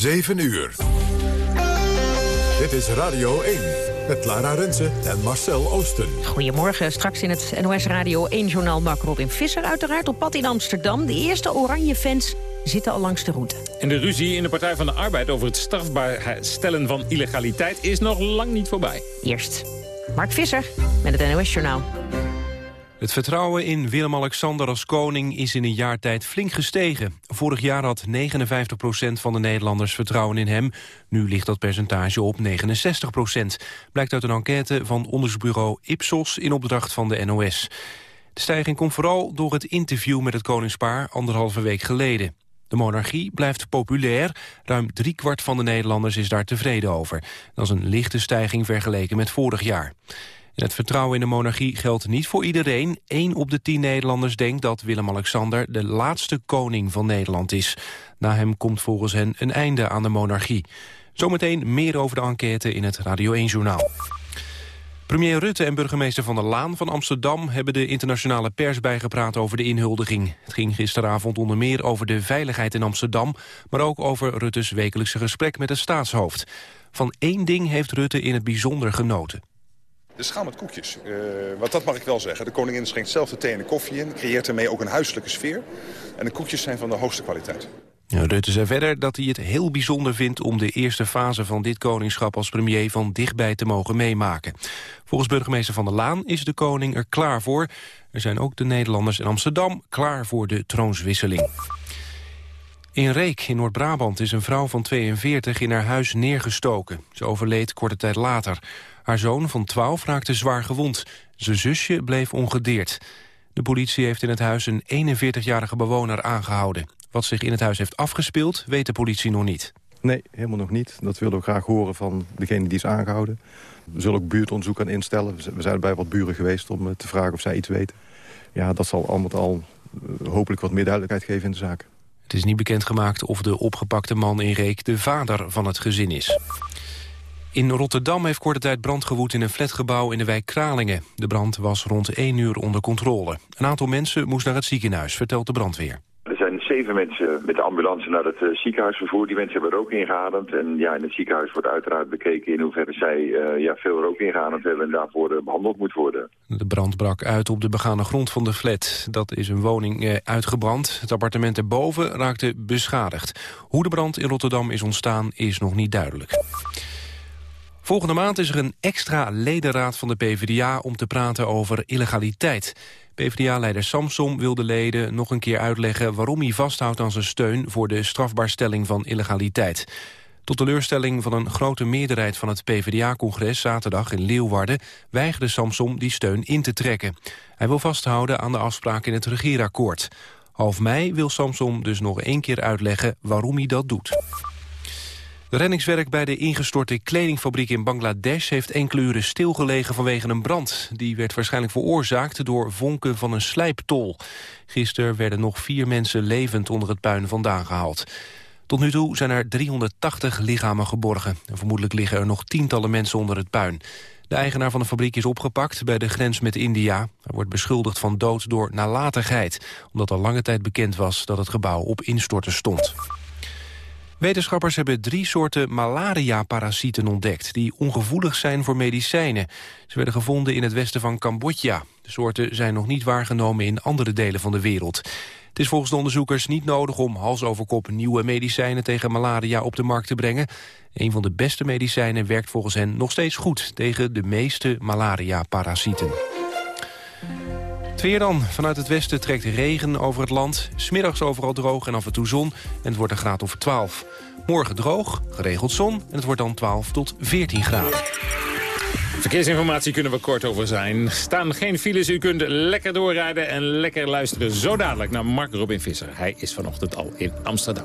7 uur. Dit is Radio 1 met Lara Rensen en Marcel Oosten. Goedemorgen, straks in het NOS Radio 1-journaal Mark Robin Visser uiteraard op pad in Amsterdam. De eerste oranje fans zitten al langs de route. En de ruzie in de Partij van de Arbeid over het strafbaar stellen van illegaliteit is nog lang niet voorbij. Eerst Mark Visser met het NOS-journaal. Het vertrouwen in Willem-Alexander als koning is in een jaar tijd flink gestegen. Vorig jaar had 59% van de Nederlanders vertrouwen in hem. Nu ligt dat percentage op 69% Blijkt uit een enquête van onderzoeksbureau Ipsos in opdracht van de NOS. De stijging komt vooral door het interview met het koningspaar anderhalve week geleden. De monarchie blijft populair. Ruim driekwart van de Nederlanders is daar tevreden over. Dat is een lichte stijging vergeleken met vorig jaar. En het vertrouwen in de monarchie geldt niet voor iedereen. Eén op de tien Nederlanders denkt dat Willem-Alexander... de laatste koning van Nederland is. Na hem komt volgens hen een einde aan de monarchie. Zometeen meer over de enquête in het Radio 1-journaal. Premier Rutte en burgemeester Van der Laan van Amsterdam... hebben de internationale pers bijgepraat over de inhuldiging. Het ging gisteravond onder meer over de veiligheid in Amsterdam... maar ook over Rutte's wekelijkse gesprek met het staatshoofd. Van één ding heeft Rutte in het bijzonder genoten. De schaal met koekjes. Uh, dat mag ik wel zeggen. De koningin schenkt zelf de thee en de koffie in. Creëert ermee ook een huiselijke sfeer. En de koekjes zijn van de hoogste kwaliteit. Rutte zei verder dat hij het heel bijzonder vindt om de eerste fase van dit koningschap als premier van dichtbij te mogen meemaken. Volgens burgemeester Van der Laan is de koning er klaar voor. Er zijn ook de Nederlanders in Amsterdam klaar voor de troonswisseling. In Reek in Noord-Brabant is een vrouw van 42 in haar huis neergestoken. Ze overleed korte tijd later. Haar zoon van 12 raakte zwaar gewond. Zijn zusje bleef ongedeerd. De politie heeft in het huis een 41-jarige bewoner aangehouden. Wat zich in het huis heeft afgespeeld, weet de politie nog niet. Nee, helemaal nog niet. Dat willen we graag horen van degene die is aangehouden. We zullen ook buurtonderzoek gaan instellen. We zijn bij wat buren geweest om eh, te vragen of zij iets weten. Ja, dat zal allemaal al eh, hopelijk wat meer duidelijkheid geven in de zaak. Het is niet bekendgemaakt of de opgepakte man in Reek de vader van het gezin is. In Rotterdam heeft korte tijd brand gewoed in een flatgebouw in de wijk Kralingen. De brand was rond 1 uur onder controle. Een aantal mensen moest naar het ziekenhuis, vertelt de brandweer. Er zijn zeven mensen met de ambulance naar het uh, ziekenhuis vervoerd. Die mensen hebben rook ingeademd. En ja, in het ziekenhuis wordt uiteraard bekeken in hoeverre zij uh, ja, veel rook ingeademd hebben en daarvoor uh, behandeld moet worden. De brand brak uit op de begane grond van de flat. Dat is een woning uitgebrand. Het appartement erboven raakte beschadigd. Hoe de brand in Rotterdam is ontstaan is nog niet duidelijk. Volgende maand is er een extra ledenraad van de PvdA om te praten over illegaliteit. PvdA-leider Samsom wil de leden nog een keer uitleggen waarom hij vasthoudt aan zijn steun voor de strafbaarstelling van illegaliteit. Tot teleurstelling van een grote meerderheid van het PvdA-congres zaterdag in Leeuwarden weigerde Samsom die steun in te trekken. Hij wil vasthouden aan de afspraak in het regeerakkoord. Half mei wil Samsom dus nog één keer uitleggen waarom hij dat doet. De reddingswerk bij de ingestorte kledingfabriek in Bangladesh... heeft enkele uren stilgelegen vanwege een brand. Die werd waarschijnlijk veroorzaakt door vonken van een slijptol. Gisteren werden nog vier mensen levend onder het puin vandaan gehaald. Tot nu toe zijn er 380 lichamen geborgen. En vermoedelijk liggen er nog tientallen mensen onder het puin. De eigenaar van de fabriek is opgepakt bij de grens met India. Hij wordt beschuldigd van dood door nalatigheid... omdat al lange tijd bekend was dat het gebouw op instorten stond. Wetenschappers hebben drie soorten malaria-parasieten ontdekt... die ongevoelig zijn voor medicijnen. Ze werden gevonden in het westen van Cambodja. De soorten zijn nog niet waargenomen in andere delen van de wereld. Het is volgens de onderzoekers niet nodig om hals over kop... nieuwe medicijnen tegen malaria op de markt te brengen. Een van de beste medicijnen werkt volgens hen nog steeds goed... tegen de meeste malaria-parasieten. Weer dan. Vanuit het westen trekt regen over het land. Smiddags overal droog en af en toe zon. En het wordt een graad of 12. Morgen droog, geregeld zon. En het wordt dan 12 tot 14 graden. Verkeersinformatie kunnen we kort over zijn. Staan geen files, u kunt lekker doorrijden en lekker luisteren. Zo dadelijk naar Mark Robin Visser. Hij is vanochtend al in Amsterdam.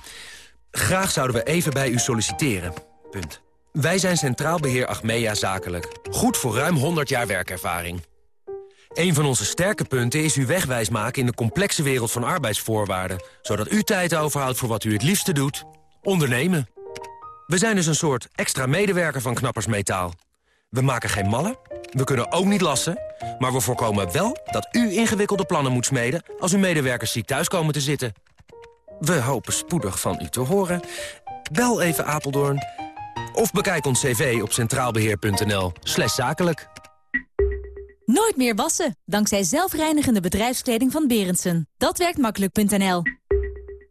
Graag zouden we even bij u solliciteren. Punt. Wij zijn Centraal Beheer Achmea Zakelijk. Goed voor ruim 100 jaar werkervaring. Een van onze sterke punten is u wegwijs maken in de complexe wereld van arbeidsvoorwaarden. Zodat u tijd overhoudt voor wat u het liefste doet. Ondernemen. We zijn dus een soort extra medewerker van Knappers Metaal. We maken geen mallen, we kunnen ook niet lassen... maar we voorkomen wel dat u ingewikkelde plannen moet smeden... als uw medewerkers ziek thuis komen te zitten. We hopen spoedig van u te horen. Bel even Apeldoorn of bekijk ons cv op centraalbeheer.nl zakelijk. Nooit meer wassen, dankzij zelfreinigende bedrijfskleding van Berendsen. Dat werkt makkelijk.nl.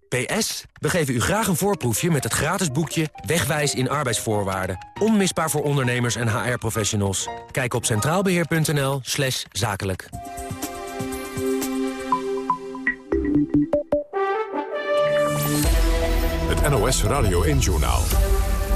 PS, we geven u graag een voorproefje met het gratis boekje Wegwijs in arbeidsvoorwaarden. Onmisbaar voor ondernemers en HR-professionals. Kijk op centraalbeheer.nl slash zakelijk. Het NOS Radio 1-journaal.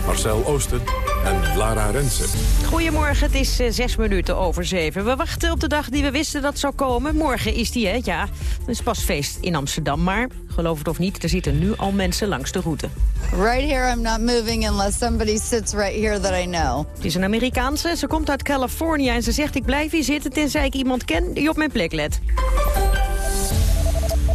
Marcel Oosten en Lara Rensen. Goedemorgen, het is uh, zes minuten over zeven. We wachten op de dag die we wisten dat zou komen. Morgen is die, hè? Ja, het is pas feest in Amsterdam. Maar, geloof het of niet, er zitten nu al mensen langs de route. Right here, I'm not moving unless somebody sits right here that I know. Het is een Amerikaanse, ze komt uit Californië en ze zegt... ik blijf hier zitten tenzij ik iemand ken die op mijn plek let.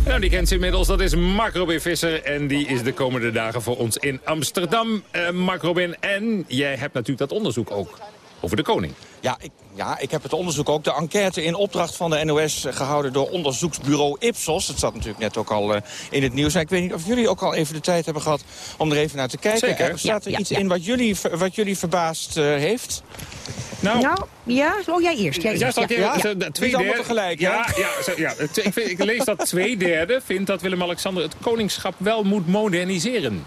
Nou, die kent ze inmiddels. Dat is Mark Robin Visser. En die is de komende dagen voor ons in Amsterdam. Uh, Mark Robin, en jij hebt natuurlijk dat onderzoek ook over de koning. Ja ik, ja, ik heb het onderzoek ook. De enquête in opdracht van de NOS gehouden door onderzoeksbureau Ipsos. Het zat natuurlijk net ook al uh, in het nieuws. En ik weet niet of jullie ook al even de tijd hebben gehad om er even naar te kijken. Zeker. Er staat er ja, iets ja, in wat jullie, wat jullie verbaasd uh, heeft? Nou, nou, ja, oh jij eerst. Jij eerst. Ja, ja, ja. ja. Twee derde, tegelijk, ja. Ja, ja, ik, vind, ik lees dat twee derde vindt dat Willem-Alexander het koningschap wel moet moderniseren.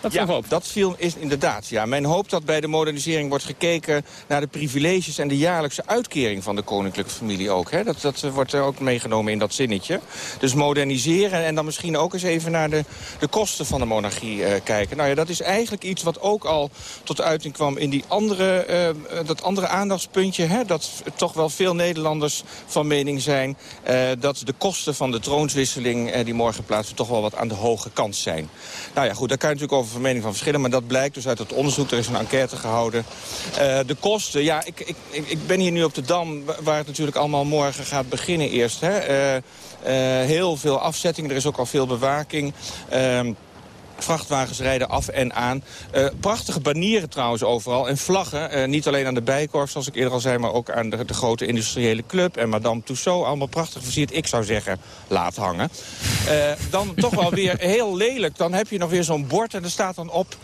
Dat ja, op. dat viel is inderdaad. Ja. Men hoopt dat bij de modernisering wordt gekeken naar de privileges en de jaarlijkse uitkering van de koninklijke familie ook. Hè. Dat, dat wordt ook meegenomen in dat zinnetje. Dus moderniseren en dan misschien ook eens even naar de, de kosten van de monarchie uh, kijken. Nou ja, dat is eigenlijk iets wat ook al tot uiting kwam in die andere, uh, dat andere aandachtspuntje. Hè, dat toch wel veel Nederlanders van mening zijn uh, dat de kosten van de troonswisseling die morgen plaatsvindt toch wel wat aan de hoge kant zijn. Nou ja, goed, daar kan je natuurlijk over van mening van verschillen. Maar dat blijkt dus uit het onderzoek. Er is een enquête gehouden. Uh, de kosten, ja, ik, ik, ik ben hier nu op de Dam... waar het natuurlijk allemaal morgen gaat beginnen eerst. Hè. Uh, uh, heel veel afzettingen, er is ook al veel bewaking... Vrachtwagens rijden af en aan. Uh, prachtige banieren trouwens overal. En vlaggen, uh, niet alleen aan de Bijkorf, zoals ik eerder al zei... maar ook aan de, de grote industriële club en Madame Tussauds. Allemaal prachtig versierd. Ik zou zeggen, laat hangen. Uh, dan toch wel weer heel lelijk. Dan heb je nog weer zo'n bord en er staat dan op...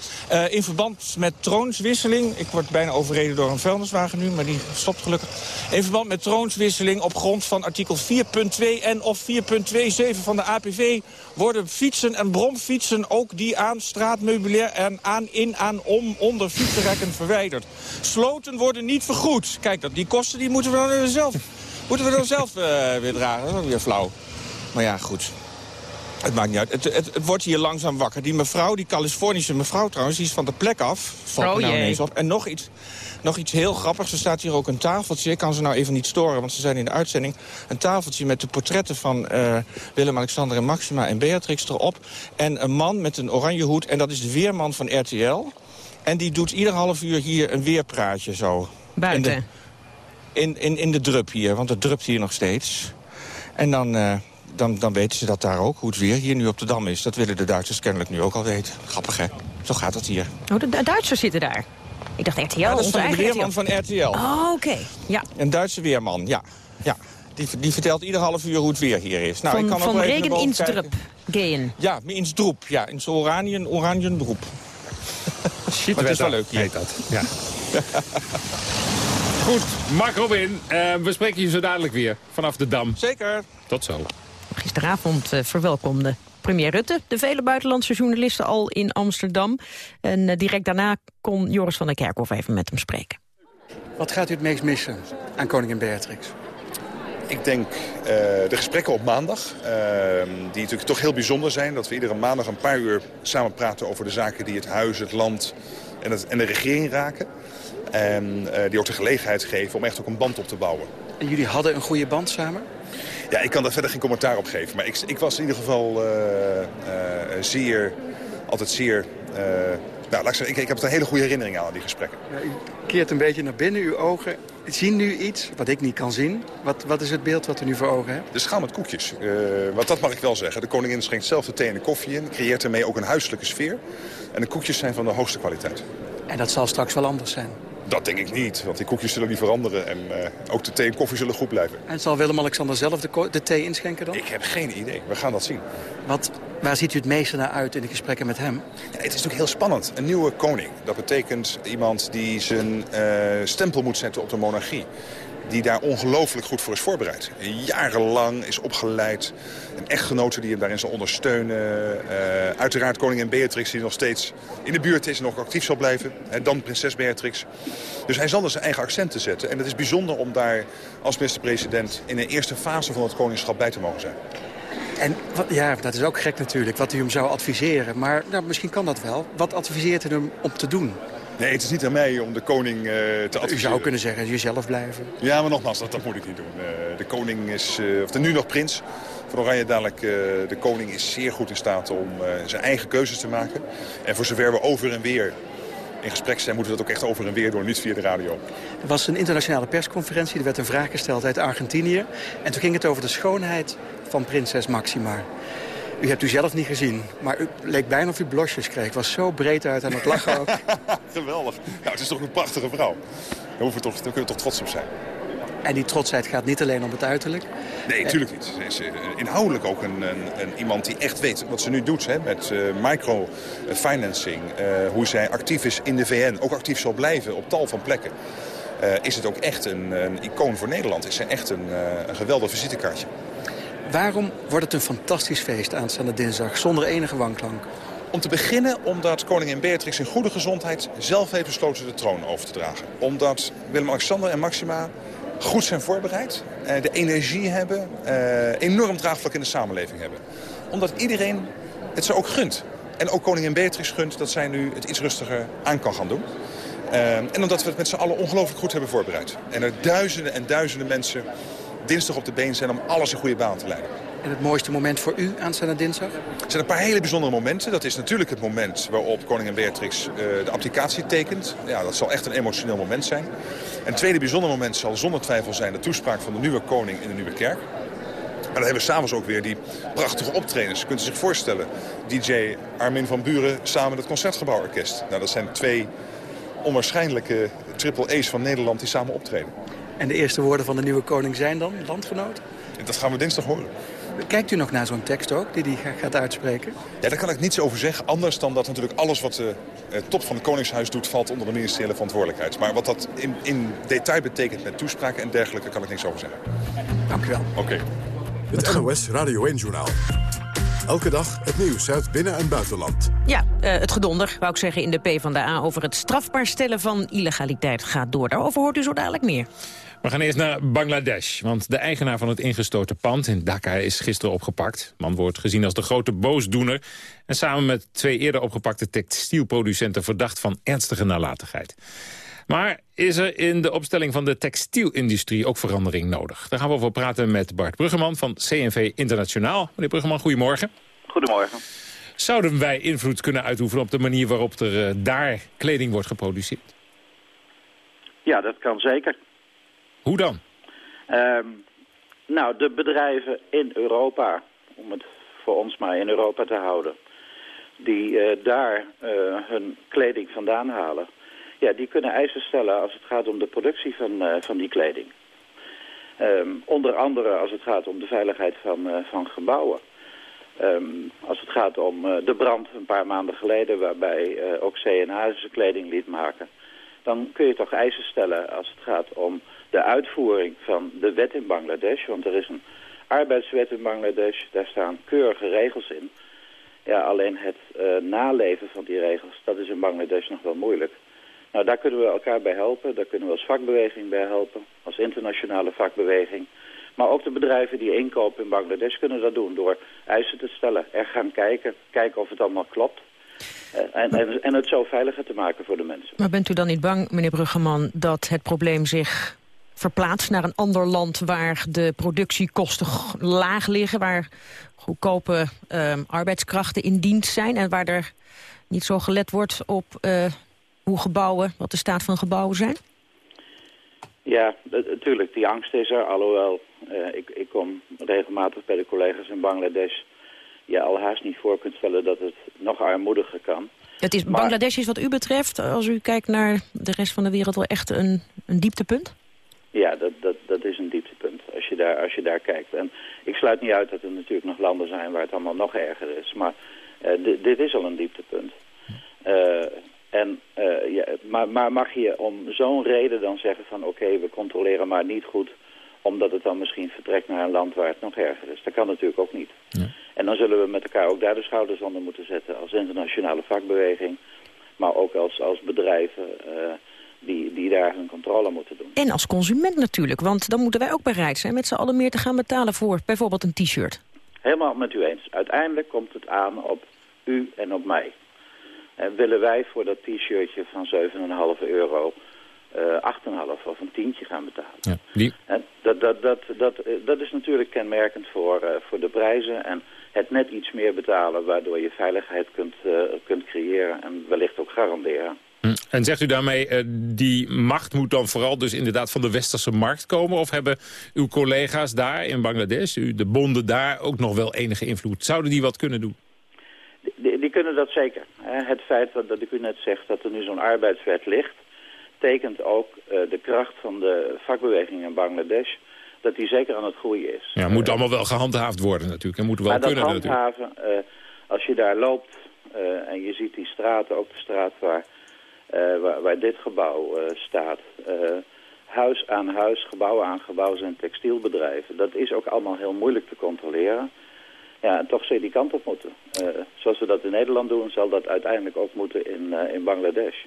in verband met troonswisseling... ik word bijna overreden door een vuilniswagen nu, maar die stopt gelukkig. In verband met troonswisseling op grond van artikel 4.2 en of 4.27 van de APV... worden fietsen en bromfietsen ook die aan straatmeubilair en aan, in, aan, om, onder fietsenrekken verwijderd. Sloten worden niet vergoed. Kijk, dat, die kosten die moeten we dan zelf, moeten we dan zelf uh, weer dragen. Dat is ook weer flauw. Maar ja, goed. Het maakt niet uit. Het, het, het, wordt hier langzaam wakker. Die mevrouw, die Californische mevrouw trouwens, die is van de plek af. Valt oh, nou ineens op. En nog iets, nog iets heel grappigs. Er staat hier ook een tafeltje. Ik kan ze nou even niet storen, want ze zijn in de uitzending. Een tafeltje met de portretten van uh, Willem-Alexander en Maxima en Beatrix erop. En een man met een oranje hoed. En dat is de weerman van RTL. En die doet ieder half uur hier een weerpraatje zo. Buiten? In de, in, in, in de drup hier, want het drupt hier nog steeds. En dan... Uh, dan, dan weten ze dat daar ook, hoe het weer hier nu op de Dam is. Dat willen de Duitsers kennelijk nu ook al weten. Grappig, hè? Zo gaat het hier. Oh, de Duitsers zitten daar? Ik dacht RTL, ja, dat is van de weerman van RTL. Oh, oké. Ja. Een Duitse weerman, ja. ja. Die, die vertelt ieder half uur hoe het weer hier is. Nou, van, ik kan van regen in drup. Geen. Ja, in droep. Ja, in oranje, oranje droep. Shit, maar het is wel leuk hier. Heet dat. Ja. Goed, Mark Robin, uh, we spreken je zo dadelijk weer vanaf de Dam. Zeker. Tot zo. Gisteravond uh, verwelkomde premier Rutte de vele buitenlandse journalisten al in Amsterdam. En uh, direct daarna kon Joris van der Kerkhoff even met hem spreken. Wat gaat u het meest missen aan koningin Beatrix? Ik denk uh, de gesprekken op maandag, uh, die natuurlijk toch heel bijzonder zijn. Dat we iedere maandag een paar uur samen praten over de zaken die het huis, het land en, het, en de regering raken. En uh, die ook de gelegenheid geven om echt ook een band op te bouwen. En jullie hadden een goede band samen? Ja, ik kan daar verder geen commentaar op geven. Maar ik, ik was in ieder geval zeer, altijd zeer... nou, laat ik, zeggen, ik, ik heb een hele goede herinnering aan, aan die gesprekken. Ja, u keert een beetje naar binnen, uw ogen zien nu iets wat ik niet kan zien. Wat, wat is het beeld wat u nu voor ogen hebt? De schaal met koekjes. Uh, want dat mag ik wel zeggen. De koningin schenkt zelf de thee en de koffie in. Creëert ermee ook een huiselijke sfeer. En de koekjes zijn van de hoogste kwaliteit. En dat zal straks wel anders zijn? Dat denk ik niet, want die koekjes zullen niet veranderen. En uh, ook de thee en koffie zullen goed blijven. En zal Willem-Alexander zelf de, de, thee inschenken dan? Ik heb geen idee. We gaan dat zien. Wat, waar ziet u het meeste naar uit in de gesprekken met hem? Ja, het is natuurlijk heel spannend. Een nieuwe koning. Dat betekent iemand die zijn uh, stempel moet zetten op de monarchie die daar ongelooflijk goed voor is voorbereid. Jarenlang is opgeleid. Een echtgenote die hem daarin zal ondersteunen. Uh, uiteraard koningin Beatrix die nog steeds in de buurt is en nog actief zal blijven. En dan prinses Beatrix. Dus hij zal er zijn eigen accenten zetten. En het is bijzonder om daar als minister-president in de eerste fase van het koningschap bij te mogen zijn. En wat, ja, dat is ook gek natuurlijk, wat u hem zou adviseren. Maar nou, misschien kan dat wel. Wat adviseert u hem om te doen? Nee, het is niet aan mij om de koning uh, te adviseren. U zou kunnen zeggen, jezelf blijven. Ja, maar nogmaals, dat, dat moet ik niet doen. Uh, de koning is, uh, of de nu nog prins van Oranje dadelijk, de koning is zeer goed in staat om zijn eigen keuzes te maken. En voor zover we over en weer in gesprek zijn, moeten we dat ook echt over en weer doen, niet via de radio. Er was een internationale persconferentie, er werd een vraag gesteld uit Argentinië. En toen ging het over de schoonheid van prinses Maxima. U hebt u zelf niet gezien, maar u leek bijna of u blosjes kreeg. was zo breed uit aan het lachen ook. Geweldig. Nou, het is toch een prachtige vrouw. Daar, hoeven we toch, daar kunnen we toch trots op zijn. En die trotsheid gaat niet alleen om het uiterlijk? Nee, natuurlijk niet. Ze is eh, inhoudelijk ook een, een, een, iemand die echt weet wat ze nu doet hè, met uh, microfinancing. Uh, hoe zij actief is in de VN, ook actief zal blijven op tal van plekken. Uh, is het ook echt een, een, icoon voor Nederland. Is zij echt een, een geweldig visitekaartje. Waarom wordt het een fantastisch feest aanstaande dinsdag, zonder enige wanklank? Om te beginnen omdat koningin Beatrix in goede gezondheid zelf heeft besloten de troon over te dragen. Omdat Willem-Alexander en Maxima goed zijn voorbereid, eh, de energie hebben, eh, enorm draagvlak in de samenleving hebben. Omdat iedereen het ze ook gunt. En ook koningin Beatrix gunt dat zij nu het iets rustiger aan kan gaan doen. Uh, en omdat we het met z'n allen ongelooflijk goed hebben voorbereid. En er duizenden en duizenden mensen dinsdag op de been zijn om alles in goede baan te leiden. En het mooiste moment voor u aanstaande dinsdag? Er zijn een paar hele bijzondere momenten. Dat is natuurlijk het moment waarop koningin Beatrix uh, de applicatie tekent. Ja, dat zal echt een emotioneel moment zijn. En het tweede bijzondere moment zal zonder twijfel zijn de toespraak van de nieuwe koning in de nieuwe kerk. Maar dan hebben we s'avonds ook weer die prachtige optredens. Kunt u zich voorstellen, DJ Armin van Buren samen met het Concertgebouworkest. Nou, dat zijn twee onwaarschijnlijke triple A's van Nederland die samen optreden. En de eerste woorden van de nieuwe koning zijn dan, landgenoot? Dat gaan we dinsdag horen. Kijkt u nog naar zo'n tekst ook, die hij gaat uitspreken? Ja, daar kan ik niets over zeggen. Anders dan dat natuurlijk alles wat de top van het Koningshuis doet... valt onder de ministeriële verantwoordelijkheid. Maar wat dat in, in detail betekent met toespraken en dergelijke... kan ik niks over zeggen. Dank u wel. Oké. Okay. Het NOS Radio 1-journaal. Elke dag het nieuws uit binnen- en buitenland. Ja, uh, het gedonder, wou ik zeggen, in de PvdA over het strafbaar stellen van illegaliteit gaat door. Daarover hoort u zo dadelijk meer. We gaan eerst naar Bangladesh, want de eigenaar van het ingestorte pand in Dhaka is gisteren opgepakt. Man wordt gezien als de grote boosdoener en samen met twee eerder opgepakte textielproducenten verdacht van ernstige nalatigheid. Maar is er in de opstelling van de textielindustrie ook verandering nodig? Daar gaan we over praten met Bart Bruggeman van CNV Internationaal. Meneer Bruggeman, goedemorgen. Goedemorgen. Zouden wij invloed kunnen uitoefenen op de manier waarop er uh, daar kleding wordt geproduceerd? Ja, dat kan zeker. Hoe dan? Um, nou, de bedrijven in Europa, om het voor ons maar in Europa te houden... die uh, daar uh, hun kleding vandaan halen... ja, die kunnen eisen stellen als het gaat om de productie van, uh, van die kleding. Um, onder andere als het gaat om de veiligheid van, van gebouwen. Um, als het gaat om de brand een paar maanden geleden... waarbij ook CNA zijn kleding liet maken... dan kun je toch eisen stellen als het gaat om de uitvoering van de wet in Bangladesh. Want er is een arbeidswet in Bangladesh, daar staan keurige regels in. Ja, alleen het uh, naleven van die regels, dat is in Bangladesh nog wel moeilijk. Nou, daar kunnen we elkaar bij helpen. Daar kunnen we als vakbeweging bij helpen. Als internationale vakbeweging. Maar ook de bedrijven die inkopen in Bangladesh kunnen dat doen door eisen te stellen. Er gaan kijken, kijken of het allemaal klopt. Uh, en, en, en het zo veiliger te maken voor de mensen. Maar bent u dan niet bang, meneer Bruggeman, dat het probleem zich verplaatst naar een ander land... waar de productiekosten laag liggen... waar goedkope uh, arbeidskrachten in dienst zijn... en waar er niet zo gelet wordt op uh, hoe gebouwen, wat de staat van gebouwen zijn? Ja, natuurlijk. Die angst is er. Alhoewel, uh, ik, ik kom regelmatig bij de collega's in Bangladesh... je al haast niet voor kunt stellen dat het nog armoediger kan. Het is, Bangladesh is wat u betreft, als u kijkt naar de rest van de wereld... wel echt een, een dieptepunt? Ja, dat, dat, dat is een dieptepunt als je, daar, als je daar kijkt. En ik sluit niet uit dat er natuurlijk nog landen zijn waar het allemaal nog erger is. Maar uh, dit is al een dieptepunt. Uh, en, uh, ja, maar, maar mag je om zo'n reden dan zeggen van oké, okay, we controleren maar niet goed omdat het dan misschien vertrekt naar een land waar het nog erger is. Dat kan natuurlijk ook niet. Ja. En dan zullen we met elkaar ook daar de schouders onder moeten zetten als internationale vakbeweging. Maar ook als, als bedrijven die, die daar hun controle moeten doen. En als consument natuurlijk, want dan moeten wij ook bereid zijn met z'n allen meer te gaan betalen voor bijvoorbeeld een t-shirt. Helemaal met u eens. Uiteindelijk komt het aan op u en op mij. En willen wij voor dat t-shirtje van 7,5 euro uh, 8,5 of een tientje gaan betalen. Ja, die... En dat, dat, dat, dat, dat is natuurlijk kenmerkend voor, uh, voor de prijzen en het net iets meer betalen... waardoor je veiligheid kunt, uh, kunt creëren en wellicht ook garanderen. Hm. En zegt u daarmee, uh, die macht moet dan vooral dus inderdaad van de westerse markt komen? Of hebben uw collega's daar in Bangladesh, de bonden daar, ook nog wel enige invloed? Zouden die wat kunnen doen? Die, die kunnen dat zeker. Het feit dat, dat ik u net zeg dat er nu zo'n arbeidswet ligt tekent ook uh, de kracht van de vakbeweging in Bangladesh dat die zeker aan het groeien is. Ja, moet allemaal wel gehandhaafd worden natuurlijk. En moet wel maar kunnen dat handhaven, uh, als je daar loopt uh, en je ziet die straten, ook de straat waar, waar, waar, dit gebouw staat... huis aan huis, gebouw aan gebouw zijn textielbedrijven. Dat is ook allemaal heel moeilijk te controleren. Ja, en toch zou die kant op moeten. zoals we dat in Nederland doen, zal dat uiteindelijk ook moeten in, in Bangladesh.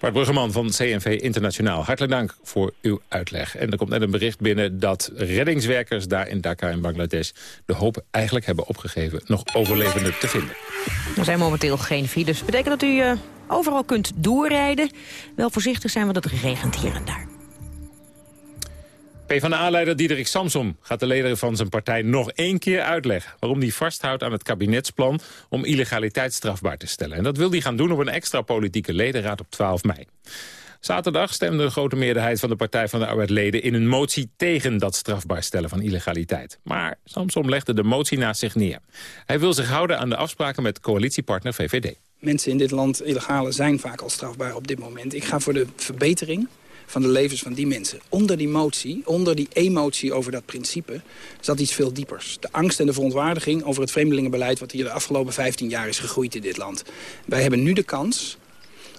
Bart Bruggeman van CNV Internationaal, hartelijk dank voor uw uitleg. En er komt net een bericht binnen dat reddingswerkers daar in Dhaka in Bangladesh... de hoop eigenlijk hebben opgegeven nog overlevenden te vinden. Er zijn momenteel geen files. Betekent dat u uh, overal kunt doorrijden. Wel voorzichtig zijn, want het regent hier en daar. PvdA-leider Diederik Samsom gaat de leden van zijn partij nog één keer uitleggen... waarom hij vasthoudt aan het kabinetsplan om illegaliteit strafbaar te stellen. En dat wil hij gaan doen op een extra politieke ledenraad op 12 mei. Zaterdag stemde een grote meerderheid van de Partij van de Arbeid-leden... in een motie tegen dat strafbaar stellen van illegaliteit. Maar Samsom legde de motie naast zich neer. Hij wil zich houden aan de afspraken met coalitiepartner VVD. Mensen in dit land, illegale, zijn vaak al strafbaar op dit moment. Ik ga voor de verbetering van de levens van die mensen. Onder die motie, onder die emotie over dat principe, zat iets veel diepers. De angst en de verontwaardiging over het vreemdelingenbeleid... wat hier de afgelopen 15 jaar is gegroeid in dit land. Wij hebben nu de kans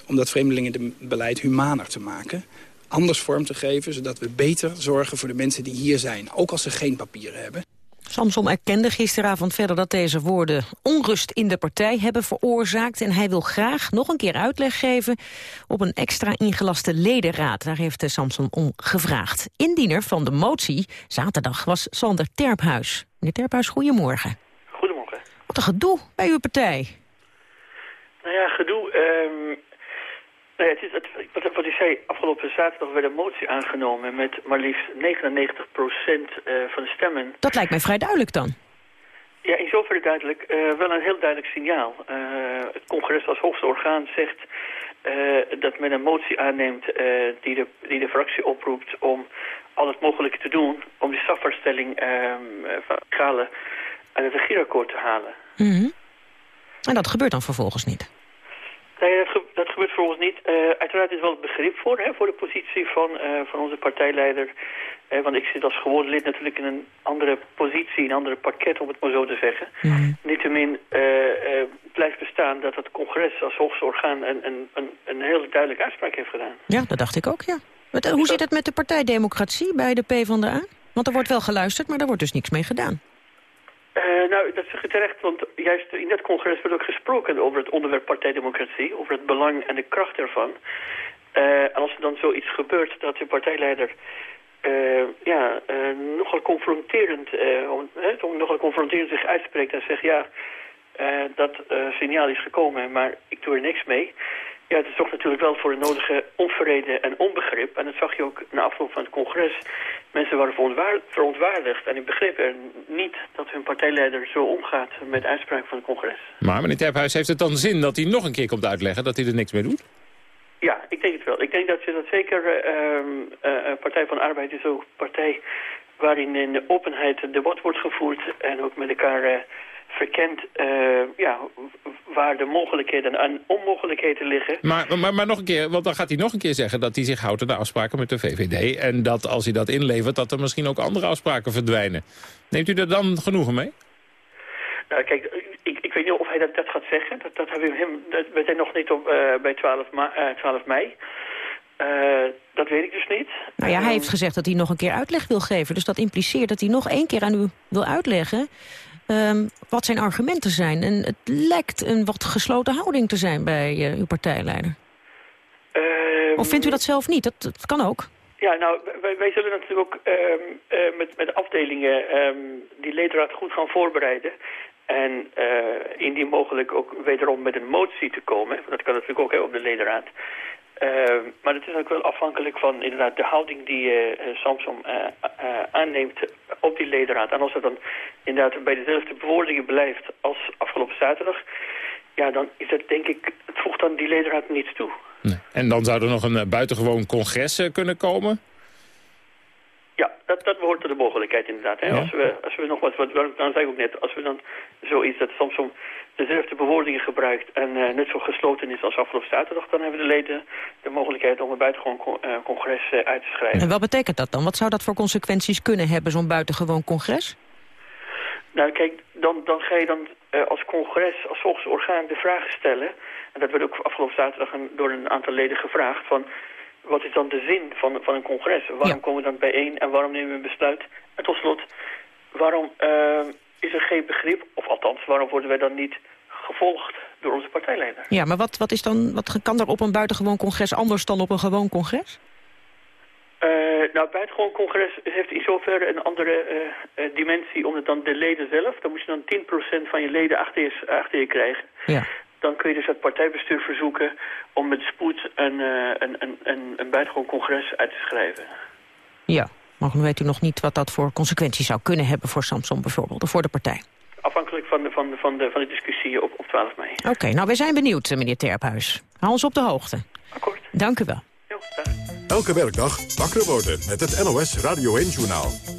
om dat vreemdelingenbeleid humaner te maken anders vorm te geven... zodat we beter zorgen voor de mensen die hier zijn. Ook als ze geen papieren hebben. Samsom erkende gisteravond verder dat deze woorden onrust in de partij hebben veroorzaakt. En hij wil graag nog een keer uitleg geven op een extra ingelaste ledenraad. Daar heeft Samsom om gevraagd. Indiener van de motie zaterdag was Sander Terphuis. Meneer Terphuis, goedemorgen. Goedemorgen. Wat een gedoe bij uw partij. Nou ja, gedoe. Um, Nee, het is het, wat, wat ik zei, afgelopen zaterdag werd een motie aangenomen met maar liefst 99 procent uh, van de stemmen. Dat lijkt mij vrij duidelijk dan. Ja, in zoverre duidelijk. Uh, wel een heel duidelijk signaal. Uh, het congres als hoogste orgaan zegt dat men een motie aanneemt die, de, die de fractie oproept om al het mogelijke te doen om die strafbaarstelling van Galen uit het regeerakkoord te halen. Mm -hmm. En dat gebeurt dan vervolgens niet? Nee, dat, ge dat gebeurt volgens niet. Uh, uiteraard is wel begrip voor, hè, voor de positie van, uh, van onze partijleider. Uh, want ik zit als gewoon lid natuurlijk in een andere positie, een andere pakket, om het maar zo te zeggen. Mm. Niettemin blijft bestaan dat het congres als hoogste orgaan een, een, een, een heel duidelijke uitspraak heeft gedaan. Ja, dat dacht ik ook, ja. Hoe zit het met de partijdemocratie bij de PvdA? Want er wordt wel geluisterd, maar er wordt dus niks mee gedaan. Uh, nou, dat terecht, want juist in dat congres werd ook gesproken over het onderwerp partijdemocratie, over het belang en de kracht ervan. Uh, en als er dan zoiets gebeurt dat de partijleider uh, ja, nogal confronterend, nogal confronterend zich uitspreekt en zegt ja, dat signaal is gekomen, maar ik doe er niks mee. Ja, het zorgt natuurlijk wel voor een nodige onvrede en onbegrip. En dat zag je ook na afloop van het congres. Mensen waren verontwaardigd en ik begreep er niet dat hun partijleider zo omgaat met uitspraak van het congres. Maar meneer Terphuis, heeft het dan zin dat hij nog een keer komt uitleggen dat hij er niks mee doet? Ja, ik denk het wel. Ik denk dat je dat zeker... Uh, Partij van Arbeid is ook een partij waarin in de openheid het debat wordt gevoerd... en ook met elkaar verkent ja, waar de mogelijkheden en onmogelijkheden liggen. Maar, maar, maar nog een keer, want dan gaat hij nog een keer zeggen... dat hij zich houdt aan de afspraken met de VVD... en dat als hij dat inlevert, dat er misschien ook andere afspraken verdwijnen. Neemt u er dan genoegen mee? Nou, kijk, ik, ik weet niet of hij dat, dat gaat zeggen. Dat, dat hebben we hem, dat, we zijn nog niet op, uh, bij 12, ma uh, 12 mei. Uh, dat weet ik dus niet. Nou ja, hij heeft gezegd dat hij nog een keer uitleg wil geven. Dus dat impliceert dat hij nog één keer aan u wil uitleggen... Um, wat zijn argumenten zijn. En het lijkt een wat gesloten houding te zijn bij uh, uw partijleider. Um, of vindt u dat zelf niet? Dat, dat kan ook. Ja, nou, wij, wij zullen natuurlijk ook um, uh, met, met afdelingen die ledenraad goed gaan voorbereiden. En uh, indien mogelijk ook wederom met een motie te komen. Dat kan natuurlijk ook hè, op de ledenraad. Uh, maar het is ook wel afhankelijk van inderdaad de houding die uh, Samsung uh, aanneemt op die ledenraad. En als het dan inderdaad bij dezelfde bewoordingen blijft als afgelopen zaterdag... ja, dan is het denk ik, het voegt dan die ledenraad niets toe. Nee. En dan zou er nog een buitengewoon congres kunnen komen? Ja, dat, dat behoort tot de mogelijkheid inderdaad. Hè? Ja. Als, we, als we nog wat, wat, dan zei ik ook net, als we dan zoiets dat Samsung dezelfde bewoordingen gebruikt en uh, net zo gesloten is als afgelopen zaterdag, dan hebben de leden de mogelijkheid om een buitengewoon con uh, congres uh, uit te schrijven. En wat betekent dat dan? Wat zou dat voor consequenties kunnen hebben, zo'n buitengewoon congres? Nou kijk, dan, dan ga je dan als congres, als volksorgaan de vragen stellen, en dat werd ook afgelopen zaterdag een, door een aantal leden gevraagd, van wat is dan de zin van, van een congres? Waarom ja. komen we dan bijeen en waarom nemen we een besluit? En tot slot, waarom is er geen begrip, of althans, waarom worden wij dan niet gevolgd door onze partijleider? Ja, maar wat, wat, is dan, wat kan er op een buitengewoon congres anders dan op een gewoon congres? Uh, nou, buitengewoon congres heeft in zoverre een andere uh, uh, dimensie, omdat dan de leden zelf, dan moet je dan 10% van je leden achter je, achter je krijgen. Ja. Dan kun je dus het partijbestuur verzoeken om met spoed een, een, een, een, een buitengewoon congres uit te schrijven. Ja, maar weet u nog niet wat dat voor consequenties zou kunnen hebben voor Samson bijvoorbeeld, of voor de partij. Afhankelijk van de, van de, van de, van de discussie op, op 12 mei. Oké, okay, nou wij zijn benieuwd, meneer Terphuis. Hou ons op de hoogte. Akkoord. Dank u wel. Elke werkdag wakker worden met het NOS Radio 1-journaal.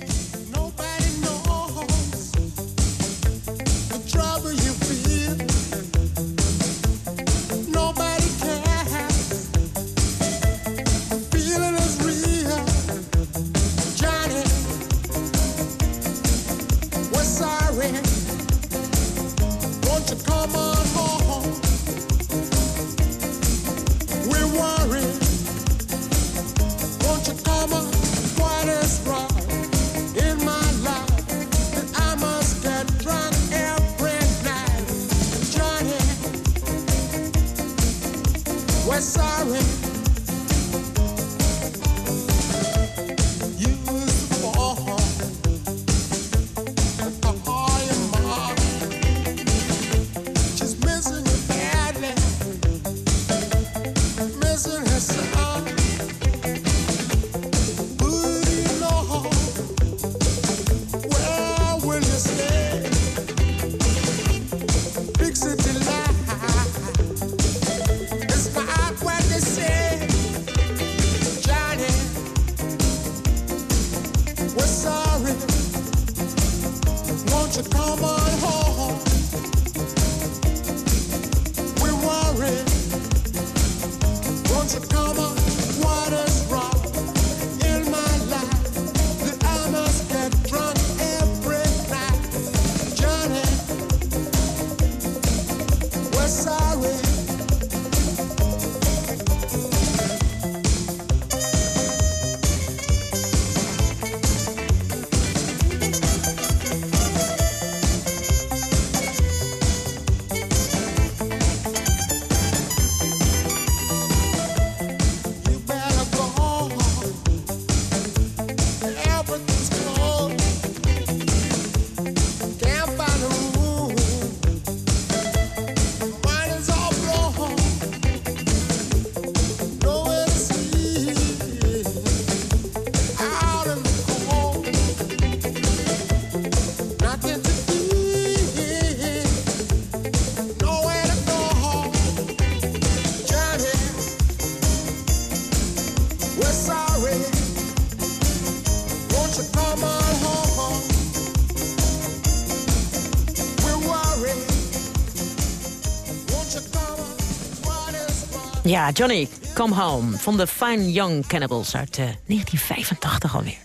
Ja, Johnny, come home. Van de Fine Young Cannibals uit uh, 1985 alweer.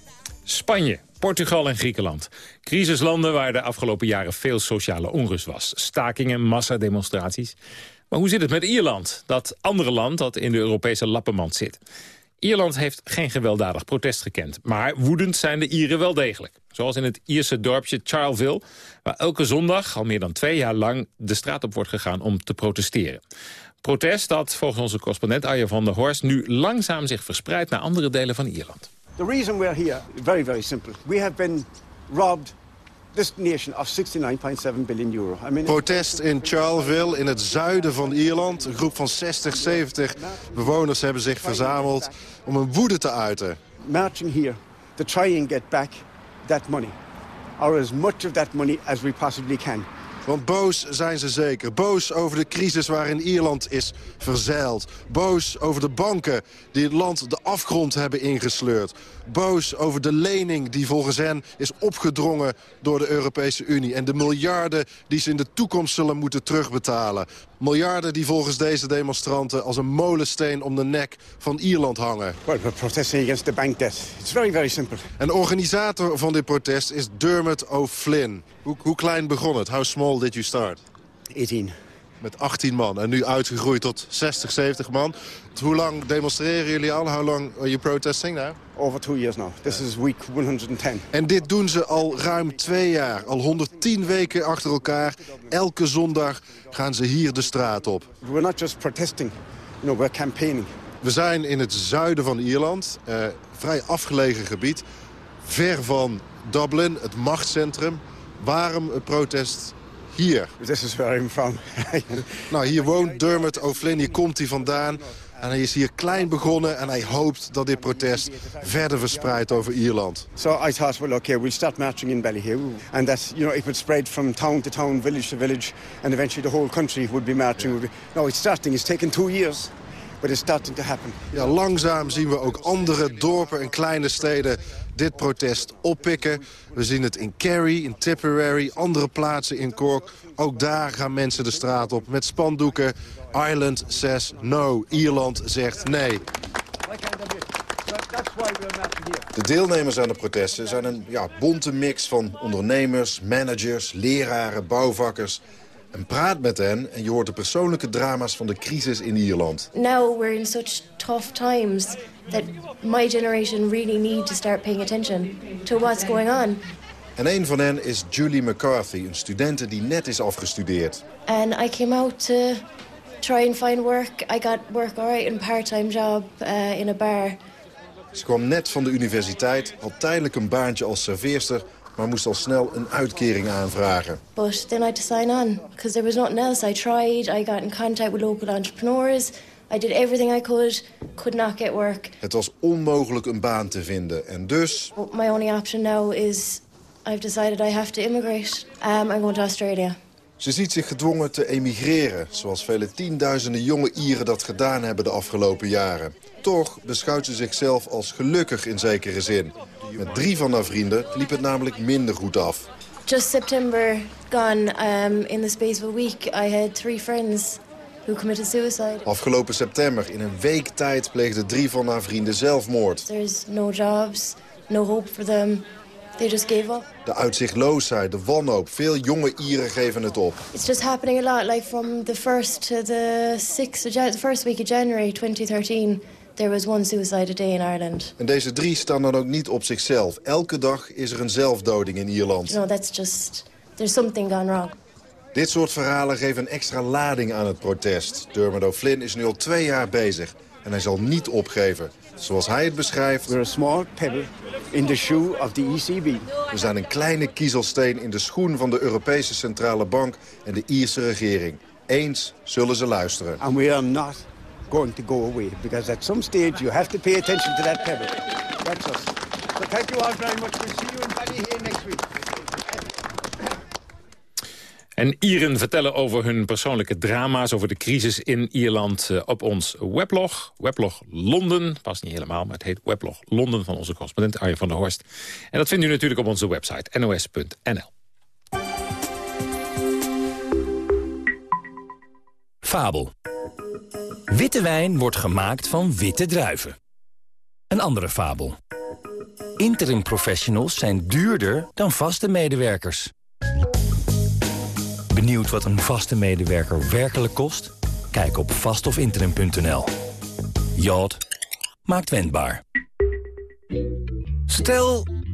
Spanje, Portugal en Griekenland. Crisislanden waar de afgelopen jaren veel sociale onrust was. Stakingen, massademonstraties. Maar hoe zit het met Ierland? Dat andere land dat in de Europese lappenmand zit. Ierland heeft geen gewelddadig protest gekend. Maar woedend zijn de Ieren wel degelijk. Zoals in het Ierse dorpje Charleville... waar elke zondag al meer dan twee jaar lang de straat op wordt gegaan om te protesteren. Protest dat volgens onze correspondent Arjen van der Horst... nu langzaam zich verspreidt naar andere delen van Ierland. The reason we're here, very, very simple. We have been robbed this nation of 69.7 billion euro. I mean, Protest in Charleville, in het zuiden van Ierland. Een groep van 60, 70 bewoners hebben zich verzameld om een woede te uiten. Marching here to try and get back that money. Or as much of that money as we possibly can. Want boos zijn ze zeker. Boos over de crisis waarin Ierland is verzeild. Boos over de banken die het land de afgrond hebben ingesleurd. Boos over de lening die volgens hen is opgedrongen door de Europese Unie. En de miljarden die ze in de toekomst zullen moeten terugbetalen. Miljarden die volgens deze demonstranten als een molensteen om de nek van Ierland hangen. Well, we're protesting against the bank debt. It's very, very simple. En de organisator van dit protest is Dermot O'Flynn. Hoe, hoe klein begon het? How small did you start? 18. Met 18 man en nu uitgegroeid tot 60, 70 man. Hoe lang demonstreren jullie al? How long are you protesting now? Over two years now. This is week 110. En dit doen ze al ruim twee jaar. Al 110 weken achter elkaar. Elke zondag gaan ze hier de straat op. We're not just protesting. You know, we're campaigning. We zijn in het zuiden van Ierland. Uh, vrij afgelegen gebied. Ver van Dublin, het machtscentrum. Waarom het protest hier? This is where I'm from. nou, hier woont Dermot O'Flynn. Hier komt hij vandaan. En hij is hier klein begonnen en hij hoopt dat dit protest verder verspreidt over Ierland. So I thought, well, okay, we'll start marching in Ballyhoo. And that, you know, it would spread from town to town, village to village. And eventually the whole country would be marching. Be... No, it's starting. It's taken two years. But it's starting to happen. Ja, langzaam zien we ook andere dorpen en kleine steden dit protest oppikken. We zien het in Kerry, in Tipperary, andere plaatsen in Cork. Ook daar gaan mensen de straat op met spandoeken. Ireland says no. Ierland zegt nee. De deelnemers aan de protesten zijn een ja, bonte mix van ondernemers, managers, leraren, bouwvakkers. En praat met hen en je hoort de persoonlijke drama's van de crisis in Ierland. Now we're in such tough times that my generation really need to start paying attention to what's going on. En een van hen is Julie McCarthy, een studente die net is afgestudeerd. And I came out to try and find work. I got work alright in a part-time job uh, in a bar. Ze kwam net van de universiteit, had tijdelijk een baantje als serveerster maar moest al snel een uitkering aanvragen. But then I had to sign on, because there was nothing else. I tried, I got in contact with local entrepreneurs. I did everything I could, could not get work. Het was onmogelijk een baan te vinden en dus... My only option now is I've decided I have to immigrate. Um, I'm going to Australia. Ze ziet zich gedwongen te emigreren, zoals vele tienduizenden jonge Ieren dat gedaan hebben de afgelopen jaren. Toch beschouwt ze zichzelf als gelukkig in zekere zin. Met drie van haar vrienden liep het namelijk minder goed af. Just September gone, um, in the space of a week, I had three friends who committed suicide. Afgelopen september, in een week tijd, pleegden drie van haar vrienden zelfmoord. There's no jobs, no hope for them. They just gave up. De uitzichtloosheid, de wanhoop. Veel jonge Ieren geven het op. It's just happening a lot. Like from the first to the sixth, the first week of January 2013. There was one suicide a day in Ireland. En deze drie staan dan ook niet op zichzelf. Elke dag is er een zelfdoding in Ierland. Know, that's just... There's something gone wrong. Dit soort verhalen geven een extra lading aan het protest. Dermot O'Flynn is nu al twee jaar bezig. En hij zal niet opgeven. Zoals hij het beschrijft... We're a small pebble in the shoe of the ECB. We zijn een kleine kiezelsteen in de schoen van de Europese Centrale Bank en de Ierse regering. Eens zullen ze luisteren. And we are not going to go away. Because at some stage you have to pay attention to that pebble. That's us. So thank you all very much. We'll see you in Ballyhea next week. En Ieren vertellen over hun persoonlijke drama's... over de crisis in Ierland uh, op ons weblog. Weblog Londen. Past niet helemaal, maar het heet Weblog Londen... van onze correspondent Arjen van der Horst. En dat vindt u natuurlijk op onze website nos.nl. Fabel. Witte wijn wordt gemaakt van witte druiven. Een andere fabel. Interim professionals zijn duurder dan vaste medewerkers. Benieuwd wat een vaste medewerker werkelijk kost? Kijk op vastofinterim.nl. Jod maakt wendbaar. Stel,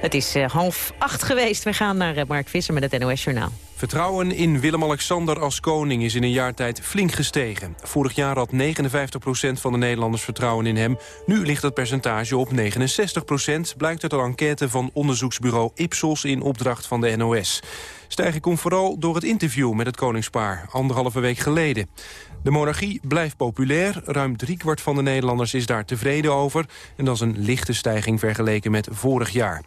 Het is uh, half acht geweest. We gaan naar uh, Mark Visser met het NOS Journaal. Vertrouwen in Willem-Alexander als koning is in een jaar tijd flink gestegen. Vorig jaar had 59% van de Nederlanders vertrouwen in hem. Nu ligt het percentage op 69% blijkt uit een enquête van onderzoeksbureau Ipsos in opdracht van de NOS. Stijging komt vooral door het interview met het koningspaar, anderhalve week geleden. De monarchie blijft populair. Ruim driekwart van de Nederlanders is daar tevreden over. En dat is een lichte stijging vergeleken met vorig jaar.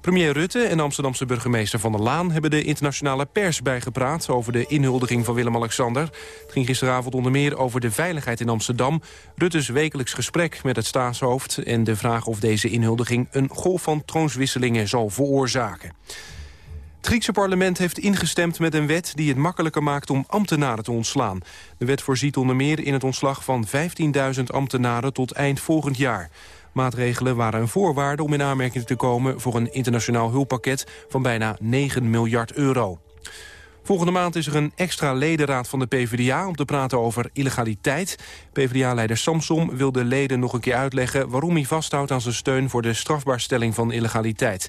Premier Rutte en Amsterdamse burgemeester Van der Laan... hebben de internationale pers bijgepraat over de inhuldiging van Willem-Alexander. Het ging gisteravond onder meer over de veiligheid in Amsterdam... Rutte's wekelijks gesprek met het staatshoofd... en de vraag of deze inhuldiging een golf van troonswisselingen zal veroorzaken. Het Griekse parlement heeft ingestemd met een wet die het makkelijker maakt om ambtenaren te ontslaan. De wet voorziet onder meer in het ontslag van 15.000 ambtenaren tot eind volgend jaar. Maatregelen waren een voorwaarde om in aanmerking te komen voor een internationaal hulppakket van bijna 9 miljard euro. Volgende maand is er een extra ledenraad van de PvdA om te praten over illegaliteit. PvdA-leider Samsom wil de leden nog een keer uitleggen waarom hij vasthoudt aan zijn steun voor de strafbaarstelling van illegaliteit.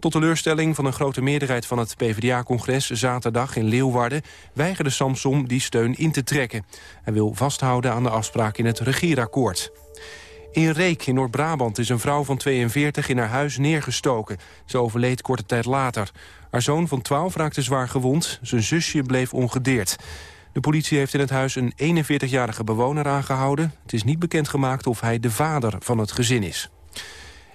Tot teleurstelling van een grote meerderheid van het PvdA-congres zaterdag in Leeuwarden weigerde Samsom die steun in te trekken. Hij wil vasthouden aan de afspraak in het regeerakkoord. In Reek in Noord-Brabant is een vrouw van 42 in haar huis neergestoken. Ze overleed korte tijd later. Haar zoon van 12 raakte zwaar gewond. Zijn zusje bleef ongedeerd. De politie heeft in het huis een 41-jarige bewoner aangehouden. Het is niet bekendgemaakt of hij de vader van het gezin is.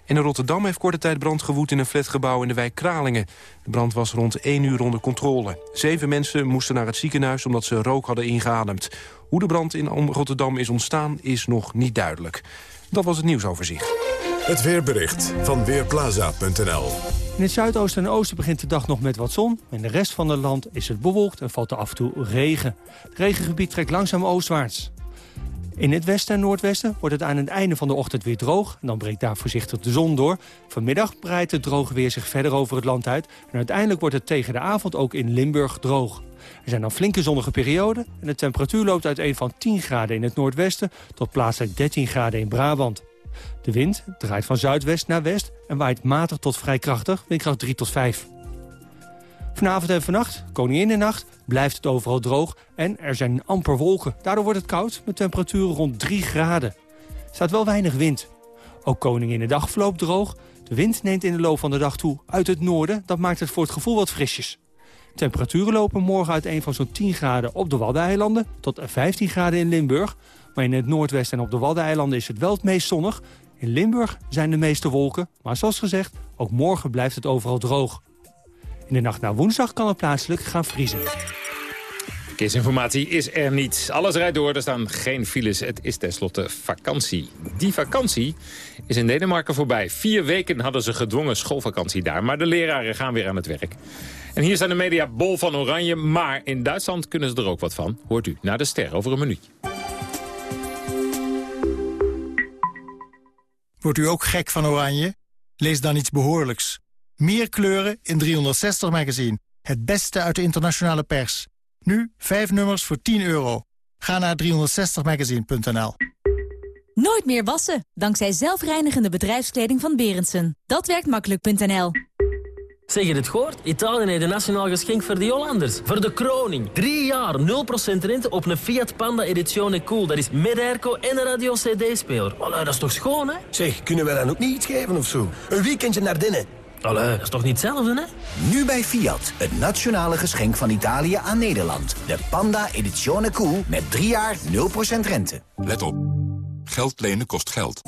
In Rotterdam heeft korte tijd brand gewoed in een flatgebouw in de wijk Kralingen. De brand was rond 1 uur onder controle. Zeven mensen moesten naar het ziekenhuis omdat ze rook hadden ingeademd. Hoe de brand in Rotterdam is ontstaan is nog niet duidelijk. Dat was het nieuwsoverzicht. Het weerbericht van Weerplaza.nl In het zuidoosten en oosten begint de dag nog met wat zon. In de rest van het land is het bewolkt en valt er af en toe regen. Het regengebied trekt langzaam oostwaarts. In het westen en noordwesten wordt het aan het einde van de ochtend weer droog. En dan breekt daar voorzichtig de zon door. Vanmiddag breidt het droge weer zich verder over het land uit. En uiteindelijk wordt het tegen de avond ook in Limburg droog. Er zijn dan flinke zonnige perioden en de temperatuur loopt uiteen van 10 graden in het noordwesten tot plaatselijk 13 graden in Brabant. De wind draait van zuidwest naar west en waait matig tot vrij krachtig, windkracht 3 tot 5. Vanavond en vannacht, nacht, blijft het overal droog en er zijn amper wolken. Daardoor wordt het koud met temperaturen rond 3 graden. Er staat wel weinig wind. Ook dag verloopt droog. De wind neemt in de loop van de dag toe uit het noorden. Dat maakt het voor het gevoel wat frisjes. Temperaturen lopen morgen uiteen van zo'n 10 graden op de Waddeneilanden... tot 15 graden in Limburg. Maar in het noordwesten en op de Waddeneilanden is het wel het meest zonnig. In Limburg zijn de meeste wolken, maar zoals gezegd... ook morgen blijft het overal droog. In de nacht naar woensdag kan het plaatselijk gaan vriezen. Verkeersinformatie is er niet. Alles rijdt door, er staan geen files. Het is tenslotte vakantie. Die vakantie is in Denemarken voorbij. Vier weken hadden ze gedwongen schoolvakantie daar. Maar de leraren gaan weer aan het werk. En hier zijn de media bol van oranje. Maar in Duitsland kunnen ze er ook wat van. Hoort u naar de ster over een minuut. Wordt u ook gek van oranje? Lees dan iets behoorlijks. Meer kleuren in 360 magazine. Het beste uit de internationale pers. Nu 5 nummers voor 10 euro. Ga naar 360magazine.nl. Nooit meer wassen, dankzij zelfreinigende bedrijfskleding van Berendsen. Dat werkt makkelijk.nl. Zeg je het gehoord? Italië heeft een nationaal geschenk voor de Hollanders. Voor de kroning. Drie jaar, 0% rente op een Fiat Panda Edizione Cool. Dat is met airco en een radio-cd-speler. dat is toch schoon, hè? Zeg, kunnen we dan ook niet iets geven of zo? Een weekendje naar binnen. Allee, dat is toch niet hetzelfde, hè? Nu bij Fiat, het nationale geschenk van Italië aan Nederland. De Panda Edizione Cool met 3 jaar 0% rente. Let op. Geld lenen kost geld.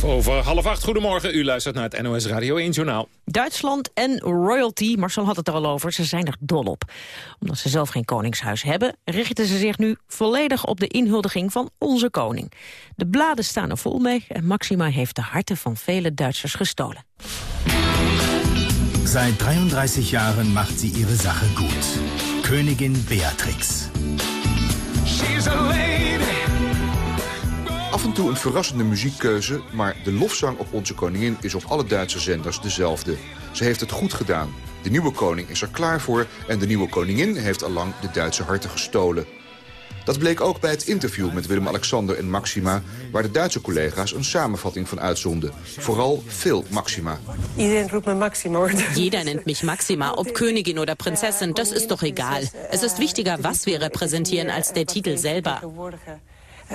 Vijf over half acht. Goedemorgen, u luistert naar het NOS Radio 1 Journaal. Duitsland en royalty, Marcel had het er al over, ze zijn er dol op. Omdat ze zelf geen koningshuis hebben, richten ze zich nu volledig op de inhuldiging van onze koning. De bladen staan er vol mee en Maxima heeft de harten van vele Duitsers gestolen. Seit 33 Jahren macht sie ihre Sache gut. Königin Beatrix. She's a lady. Af en toe een verrassende muziekkeuze, maar de lofzang op onze koningin is op alle Duitse zenders dezelfde. Ze heeft het goed gedaan. De nieuwe koning is er klaar voor en de nieuwe koningin heeft allang de Duitse harten gestolen. Dat bleek ook bij het interview met Willem-Alexander en Maxima... waar de Duitse collega's een samenvatting van uitzonden. Vooral veel Maxima. Iedereen roept me Maxima. Jeder nennt mich Maxima, ob Königin oder Prinzessin, das ist doch egal. Es ist wichtiger, was wir repräsentieren, als der Titel selber.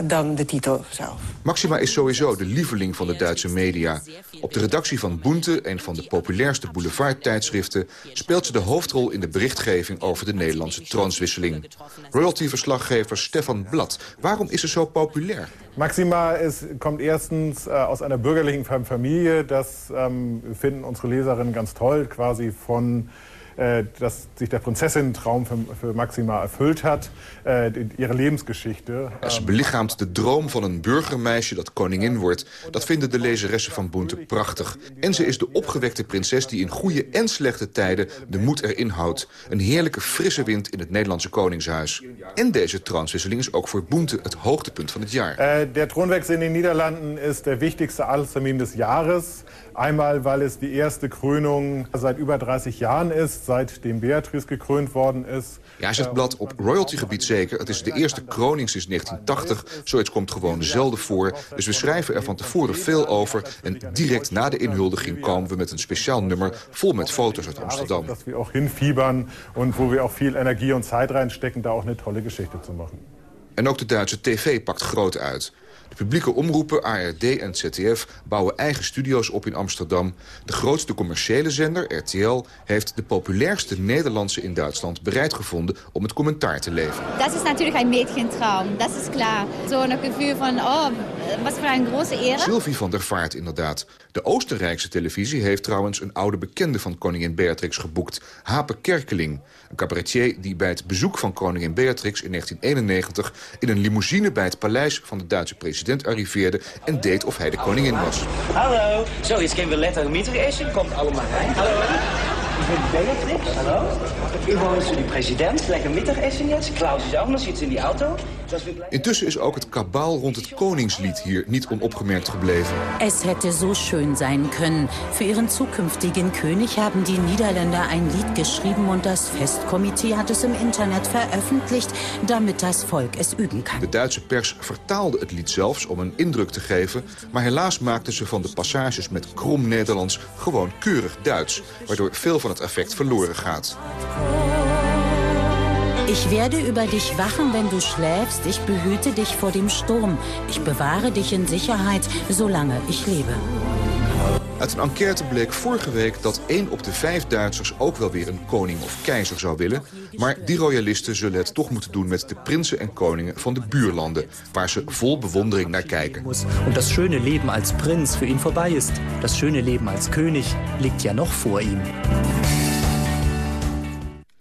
Dan de titel zelf. Maxima is sowieso de lieveling van de Duitse media. Op de redactie van Boente, een van de populairste boulevardtijdschriften... speelt ze de hoofdrol in de berichtgeving over de Nederlandse troonswisseling. Royalty-verslaggever Stefan Blad. Waarom is ze zo populair? Maxima ist, kommt erstens äh, aus einer bürgerlichen Familie. Das ähm, finden unsere Leserinnen ganz toll, quasi von dass sich der Prinzessin-Traum für, für, Maxima erfüllt hat, äh, ihre Lebensgeschichte. Ze belichaamt de droom van een burgermeisje dat koningin wordt. Dat vinden de lezeressen van Boente prachtig. En ze is de opgewekte prinses die in goede en slechte tijden de moed erin houdt. Een heerlijke frisse wind in het Nederlandse koningshuis. En deze troonswisseling is ook voor Boente het hoogtepunt van het jaar. Uh, der Thronwechsel in den Niederlanden ist der wichtigste Adelstermin des Jahres. Einmal, weil es die erste Krönung seit über 30 Jahren ist, seitdem Beatrice gekrönt worden ist. Ja, zegt Blad, op royaltygebied zeker. Het is de eerste kroning sinds 1980. Zoiets komt gewoon zelden voor. Dus we schrijven er van tevoren veel over. En direct na de inhuldiging komen we met een speciaal nummer... vol met foto's uit Amsterdam. Dat we ook hinfiebern en waar we ook veel energie en tijd reinstecken... daar ook een tolle geschichte te maken. En ook de Duitse tv pakt groot uit. De publieke omroepen ARD en ZDF bouwen eigen studio's op in Amsterdam. De grootste commerciële zender, RTL, heeft de populairste Nederlandse in Duitsland bereid gevonden om het commentaar te leveren. Dat is natuurlijk een Mädchentraum, dat is klaar. Zo'n gevoel van, oh, wat voor een grote eer. Sylvie van der Vaart inderdaad. De Oostenrijkse televisie heeft trouwens een oude bekende van koningin Beatrix geboekt, Hape Kerkeling. Een cabaretier die bij het bezoek van koningin Beatrix in 1991 in een limousine bij het paleis van de Duitse president arriveerde en deed of hij de koningin was. Hallo. Zo, kunnen we lekker Mittagessen. Komt allemaal rein. Hallo. Ik ben Beatrix. Hallo. Woont zu die president. Lekker Mittagessen jetzt. Klaus is ook nog, zit in die auto. Intussen is ook het kabaal rond het koningslied hier niet onopgemerkt gebleven. Es hätte so schön sein können. Für ihren zukünftigen König haben die Niederländer ein Lied geschrieben und das Festkomitee hat es im Internet veröffentlicht, damit das Volk es üben kann. De Duitse pers vertaalde het lied zelfs om een indruk te geven, maar helaas maakten ze van de passages met krom Nederlands gewoon keurig Duits, waardoor veel van het effect verloren gaat. Ich werde über dich wachen, wenn du schläfst. Ich behüte dich vor dem Sturm. Ich bewahre dich in Sicherheit, solange ich lebe. Uit een enquête bleek vorige week dat 1 op de 5 Duitsers ook wel weer een koning of keizer zou willen. Maar die royalisten zullen het toch moeten doen met de prinsen en koningen van de buurlanden, waar ze vol bewondering naar kijken. En dat schöne leven als prins voor ihn voorbij is. Dat schöne leven als koning ligt ja nog voor hem.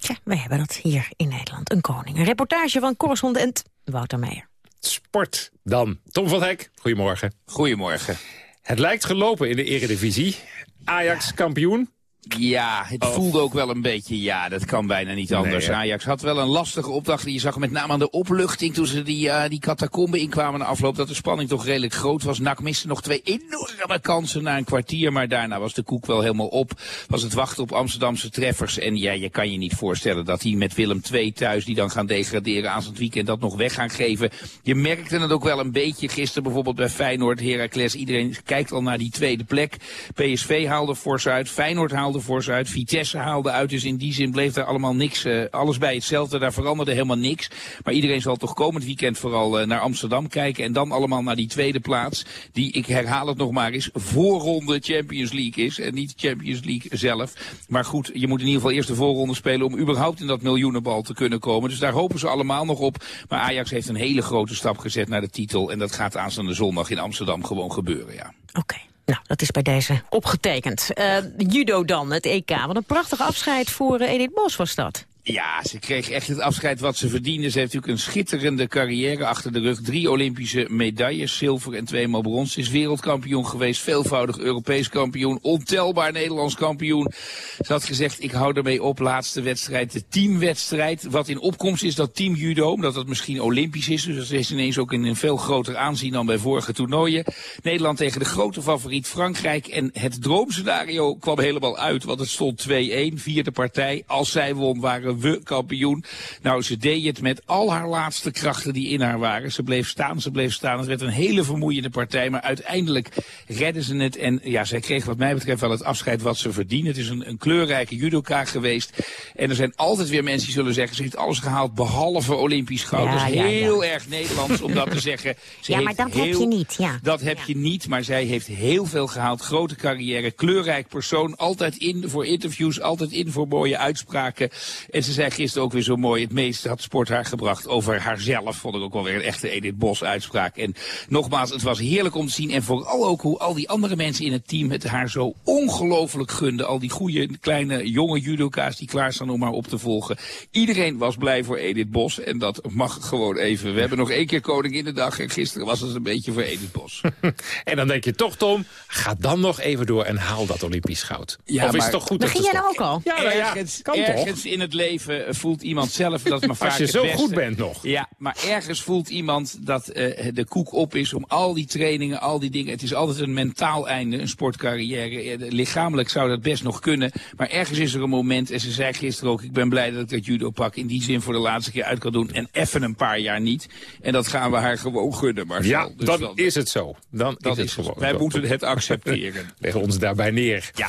Tja, wij hebben dat hier in Nederland, een koning. Een reportage van correspondent Wouter Meijer. Sport dan. Tom van Hek, goedemorgen. Goedemorgen. Het lijkt gelopen in de eredivisie. Ajax kampioen. Ja, het voelde ook wel een beetje, ja, dat kan bijna niet anders. Ajax had wel een lastige opdracht. Je zag met name aan de opluchting toen ze die, uh, die catacombe inkwamen na afloop... dat de spanning toch redelijk groot was. Nak miste nog twee enorme kansen na een kwartier... maar daarna was de koek wel helemaal op. Was het wachten op Amsterdamse treffers. En ja, je kan je niet voorstellen dat die met Willem II thuis... die dan gaan degraderen aan het weekend dat nog weg gaan geven. Je merkte het ook wel een beetje gisteren bijvoorbeeld bij Feyenoord, Heracles. Iedereen kijkt al naar die tweede plek. PSV haalde fors uit, Feyenoord haalde voor ze uit. Vitesse haalde uit, dus in die zin bleef daar allemaal niks. Uh, alles bij hetzelfde, daar veranderde helemaal niks. Maar iedereen zal toch komend weekend vooral uh, naar Amsterdam kijken. En dan allemaal naar die tweede plaats. Die, ik herhaal het nog maar, is voorronde Champions League is. En niet Champions League zelf. Maar goed, je moet in ieder geval eerst de voorronde spelen om überhaupt in dat miljoenenbal te kunnen komen. Dus daar hopen ze allemaal nog op. Maar Ajax heeft een hele grote stap gezet naar de titel. En dat gaat aanstaande zondag in Amsterdam gewoon gebeuren, ja. Oké. Nou, dat is bij deze opgetekend. Uh, judo dan, het EK. Wat een prachtig afscheid voor uh, Edith Bos was dat. Ja, ze kreeg echt het afscheid wat ze verdiende. Ze heeft natuurlijk een schitterende carrière achter de rug. Drie Olympische medailles, zilver en tweemaal brons. Is wereldkampioen geweest, veelvoudig Europees kampioen, ontelbaar Nederlands kampioen. Ze had gezegd, ik hou ermee op, laatste wedstrijd, de teamwedstrijd. Wat in opkomst is dat team judo, omdat het misschien Olympisch is. Dus dat is ineens ook in een veel groter aanzien dan bij vorige toernooien. Nederland tegen de grote favoriet Frankrijk. En het droomscenario kwam helemaal uit, want het stond 2-1, vierde partij. Als zij won, waren we kampioen. Nou, ze deed het met al haar laatste krachten die in haar waren. Ze bleef staan, ze bleef staan. Het werd een hele vermoeiende partij, maar uiteindelijk redden ze het. En ja, zij kreeg wat mij betreft wel het afscheid wat ze verdienen. Het is een, een kleurrijke judoka geweest. En er zijn altijd weer mensen die zullen zeggen, ze heeft alles gehaald behalve Olympisch goud. dat is heel erg Nederlands om dat te zeggen. Ze ja, maar dat heb je niet. Ja. Dat heb je niet, maar zij heeft heel veel gehaald. Grote carrière, kleurrijk persoon. Altijd in voor interviews, altijd in voor mooie uitspraken. En ze zei gisteren ook weer zo mooi, het meeste had sport haar gebracht over haarzelf. Vond ik ook wel weer een echte Edith Bos uitspraak. En nogmaals, het was heerlijk om te zien. En vooral ook hoe al die andere mensen in het team het haar zo ongelooflijk gunden. Al die goede, kleine, jonge judoka's die klaar staan om haar op te volgen. Iedereen was blij voor Edith Bos. En dat mag gewoon even. We hebben nog één keer koning in de dag. En gisteren was het een beetje voor Edith Bos. en dan denk je toch, Tom, ga dan nog even door en haal dat Olympisch goud. Ja, of is maar, het toch goed Begin jij nou ook al? Ja, nou ja, ergens, kan ergens toch? in het leven voelt iemand zelf dat maar vaak Als je zo beste. goed bent nog. Ja, maar ergens voelt iemand dat uh, de koek op is om al die trainingen, al die dingen. Het is altijd een mentaal einde, een sportcarrière. Lichamelijk zou dat best nog kunnen. Maar ergens is er een moment, en ze zei gisteren ook, ik ben blij dat ik dat judo pak in die zin voor de laatste keer uit kan doen. En even een paar jaar niet. En dat gaan we haar gewoon gunnen, Marcel. Ja, dus dan is het zo. Dan dat is het is gewoon Wij moeten het accepteren. Leggen ons daarbij neer. Ja.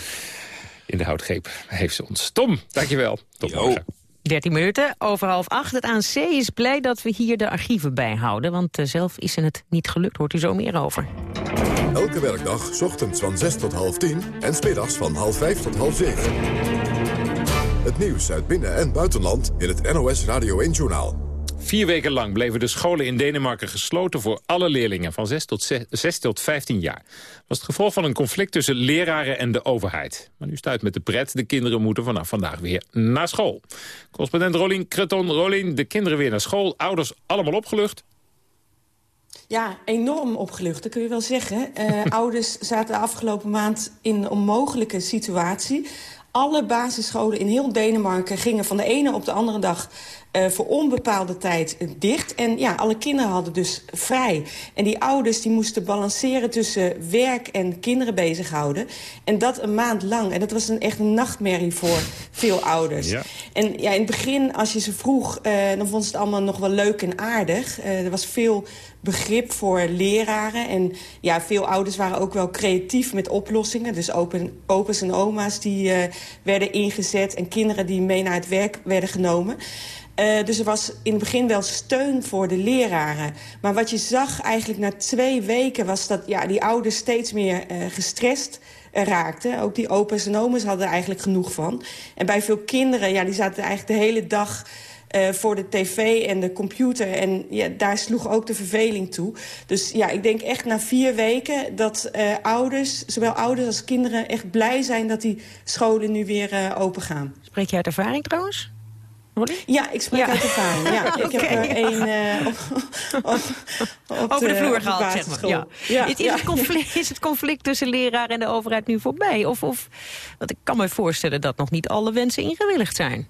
In de houtgreep heeft ze ons. Tom, dankjewel. Tot morgen. 13 minuten, over half acht. Het ANC is blij dat we hier de archieven bijhouden. Want eh, zelf is het niet gelukt, hoort u zo meer over. Elke werkdag, 's ochtends van 6 tot half 10 en smiddags van half 5 tot half 7. Het nieuws uit binnen- en buitenland in het NOS Radio 1-journaal. Vier weken lang bleven de scholen in Denemarken gesloten voor alle leerlingen van 6 tot, 6, tot 15 jaar. Was het gevolg van een conflict tussen leraren en de overheid. Maar nu stuit met de pret, de kinderen moeten vanaf vandaag weer naar school. Correspondent Rolien Kreton. Rolien, de kinderen weer naar school, ouders allemaal opgelucht. Ja, enorm opgelucht, dat kun je wel zeggen. Uh, ouders zaten de afgelopen maand in een onmogelijke situatie. Alle basisscholen in heel Denemarken gingen van de ene op de andere dag uh, voor onbepaalde tijd dicht. En ja, alle kinderen hadden dus vrij. En die ouders die moesten balanceren tussen werk en kinderen bezighouden. En dat een maand lang. En dat was een, echt een nachtmerrie voor veel ouders. Ja. En ja, in het begin, als je ze vroeg, uh, dan vonden ze het allemaal nog wel leuk en aardig. Uh, er was veel begrip voor leraren. En ja, veel ouders waren ook wel creatief met oplossingen. Dus open, opa's en oma's die werden ingezet... en kinderen die mee naar het werk werden genomen. Uh, dus er was in het begin wel steun voor de leraren. Maar wat je zag eigenlijk na twee weken... was dat ja, die ouders steeds meer uh, gestrest raakten. Ook die opa's en oma's hadden er eigenlijk genoeg van. En bij veel kinderen, ja, die zaten eigenlijk de hele dag... Voor de tv en de computer. En ja, daar sloeg ook de verveling toe. Dus ja, ik denk echt na vier weken dat ouders, zowel ouders als kinderen... echt blij zijn dat die scholen nu weer open gaan. Spreek je uit ervaring trouwens? Ja, ik spreek Ja. uit ervaring. Ja, ik heb er ja. een eh, op, op, op Over de vloer gehaald, zeg maar. Ja. Ja, is, het conflict, is het conflict tussen leraar en de overheid nu voorbij? Of, of, want ik kan me voorstellen dat nog niet alle wensen ingewilligd zijn.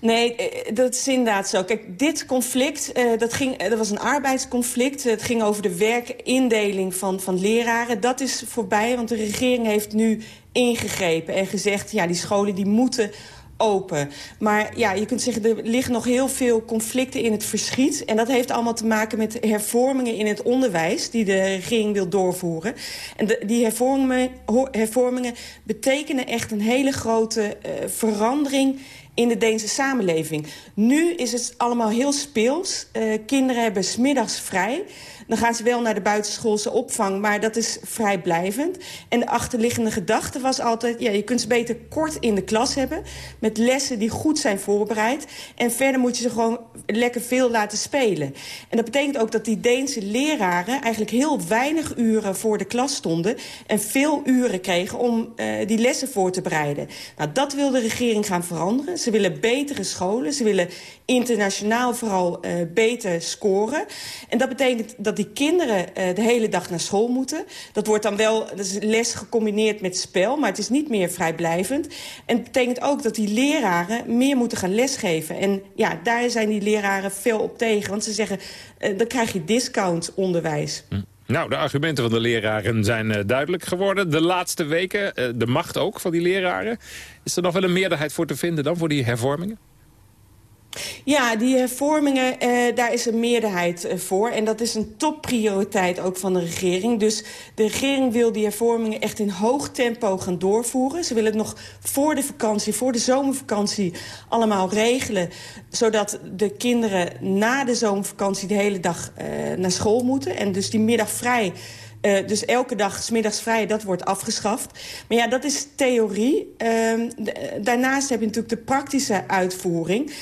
Nee, eh, dat is inderdaad zo. Kijk, dit conflict, eh, dat, ging, eh, dat was een arbeidsconflict. Het ging over de werkindeling van, van leraren. Dat is voorbij, want de regering heeft nu ingegrepen en gezegd... ja, die scholen die moeten open. Maar ja, je kunt zeggen, er liggen nog heel veel conflicten in het verschiet. En dat heeft allemaal te maken met hervormingen in het onderwijs... die de regering wil doorvoeren. En die hervormingen, hervormingen betekenen echt een hele grote uh, verandering in de Deense samenleving. Nu is het allemaal heel speels. Uh, kinderen hebben smiddags vrij. Dan gaan ze wel naar de buitenschoolse opvang, maar dat is vrijblijvend. En de achterliggende gedachte was altijd... ja, je kunt ze beter kort in de klas hebben... met lessen die goed zijn voorbereid. En verder moet je ze gewoon lekker veel laten spelen. En dat betekent ook dat die Deense leraren... eigenlijk heel weinig uren voor de klas stonden... en veel uren kregen om uh, die lessen voor te bereiden. Nou, dat wil de regering gaan veranderen. Ze willen betere scholen. Ze willen internationaal vooral uh, beter scoren. En dat betekent dat die kinderen uh, de hele dag naar school moeten. Dat wordt dan wel les gecombineerd met spel, maar het is niet meer vrijblijvend. En het betekent ook dat die leraren meer moeten gaan lesgeven. En ja, daar zijn die leraren veel op tegen. Want ze zeggen, uh, dan krijg je discount onderwijs. Hm. Nou, de argumenten van de leraren zijn uh, duidelijk geworden. De laatste weken, de macht ook van die leraren. Is er nog wel een meerderheid voor te vinden dan voor die hervormingen? Ja, die hervormingen, eh, daar is een meerderheid uh, voor. En dat is een topprioriteit ook van de regering. Dus de regering wil die hervormingen echt in hoog tempo gaan doorvoeren. Ze willen het nog voor de vakantie, voor de zomervakantie allemaal regelen. Zodat de kinderen na de zomervakantie de hele dag naar school moeten. En dus die middag vrij... Dus elke dag smiddags vrij, dat wordt afgeschaft. Maar ja, dat is theorie. Uh, daarnaast heb je natuurlijk de praktische uitvoering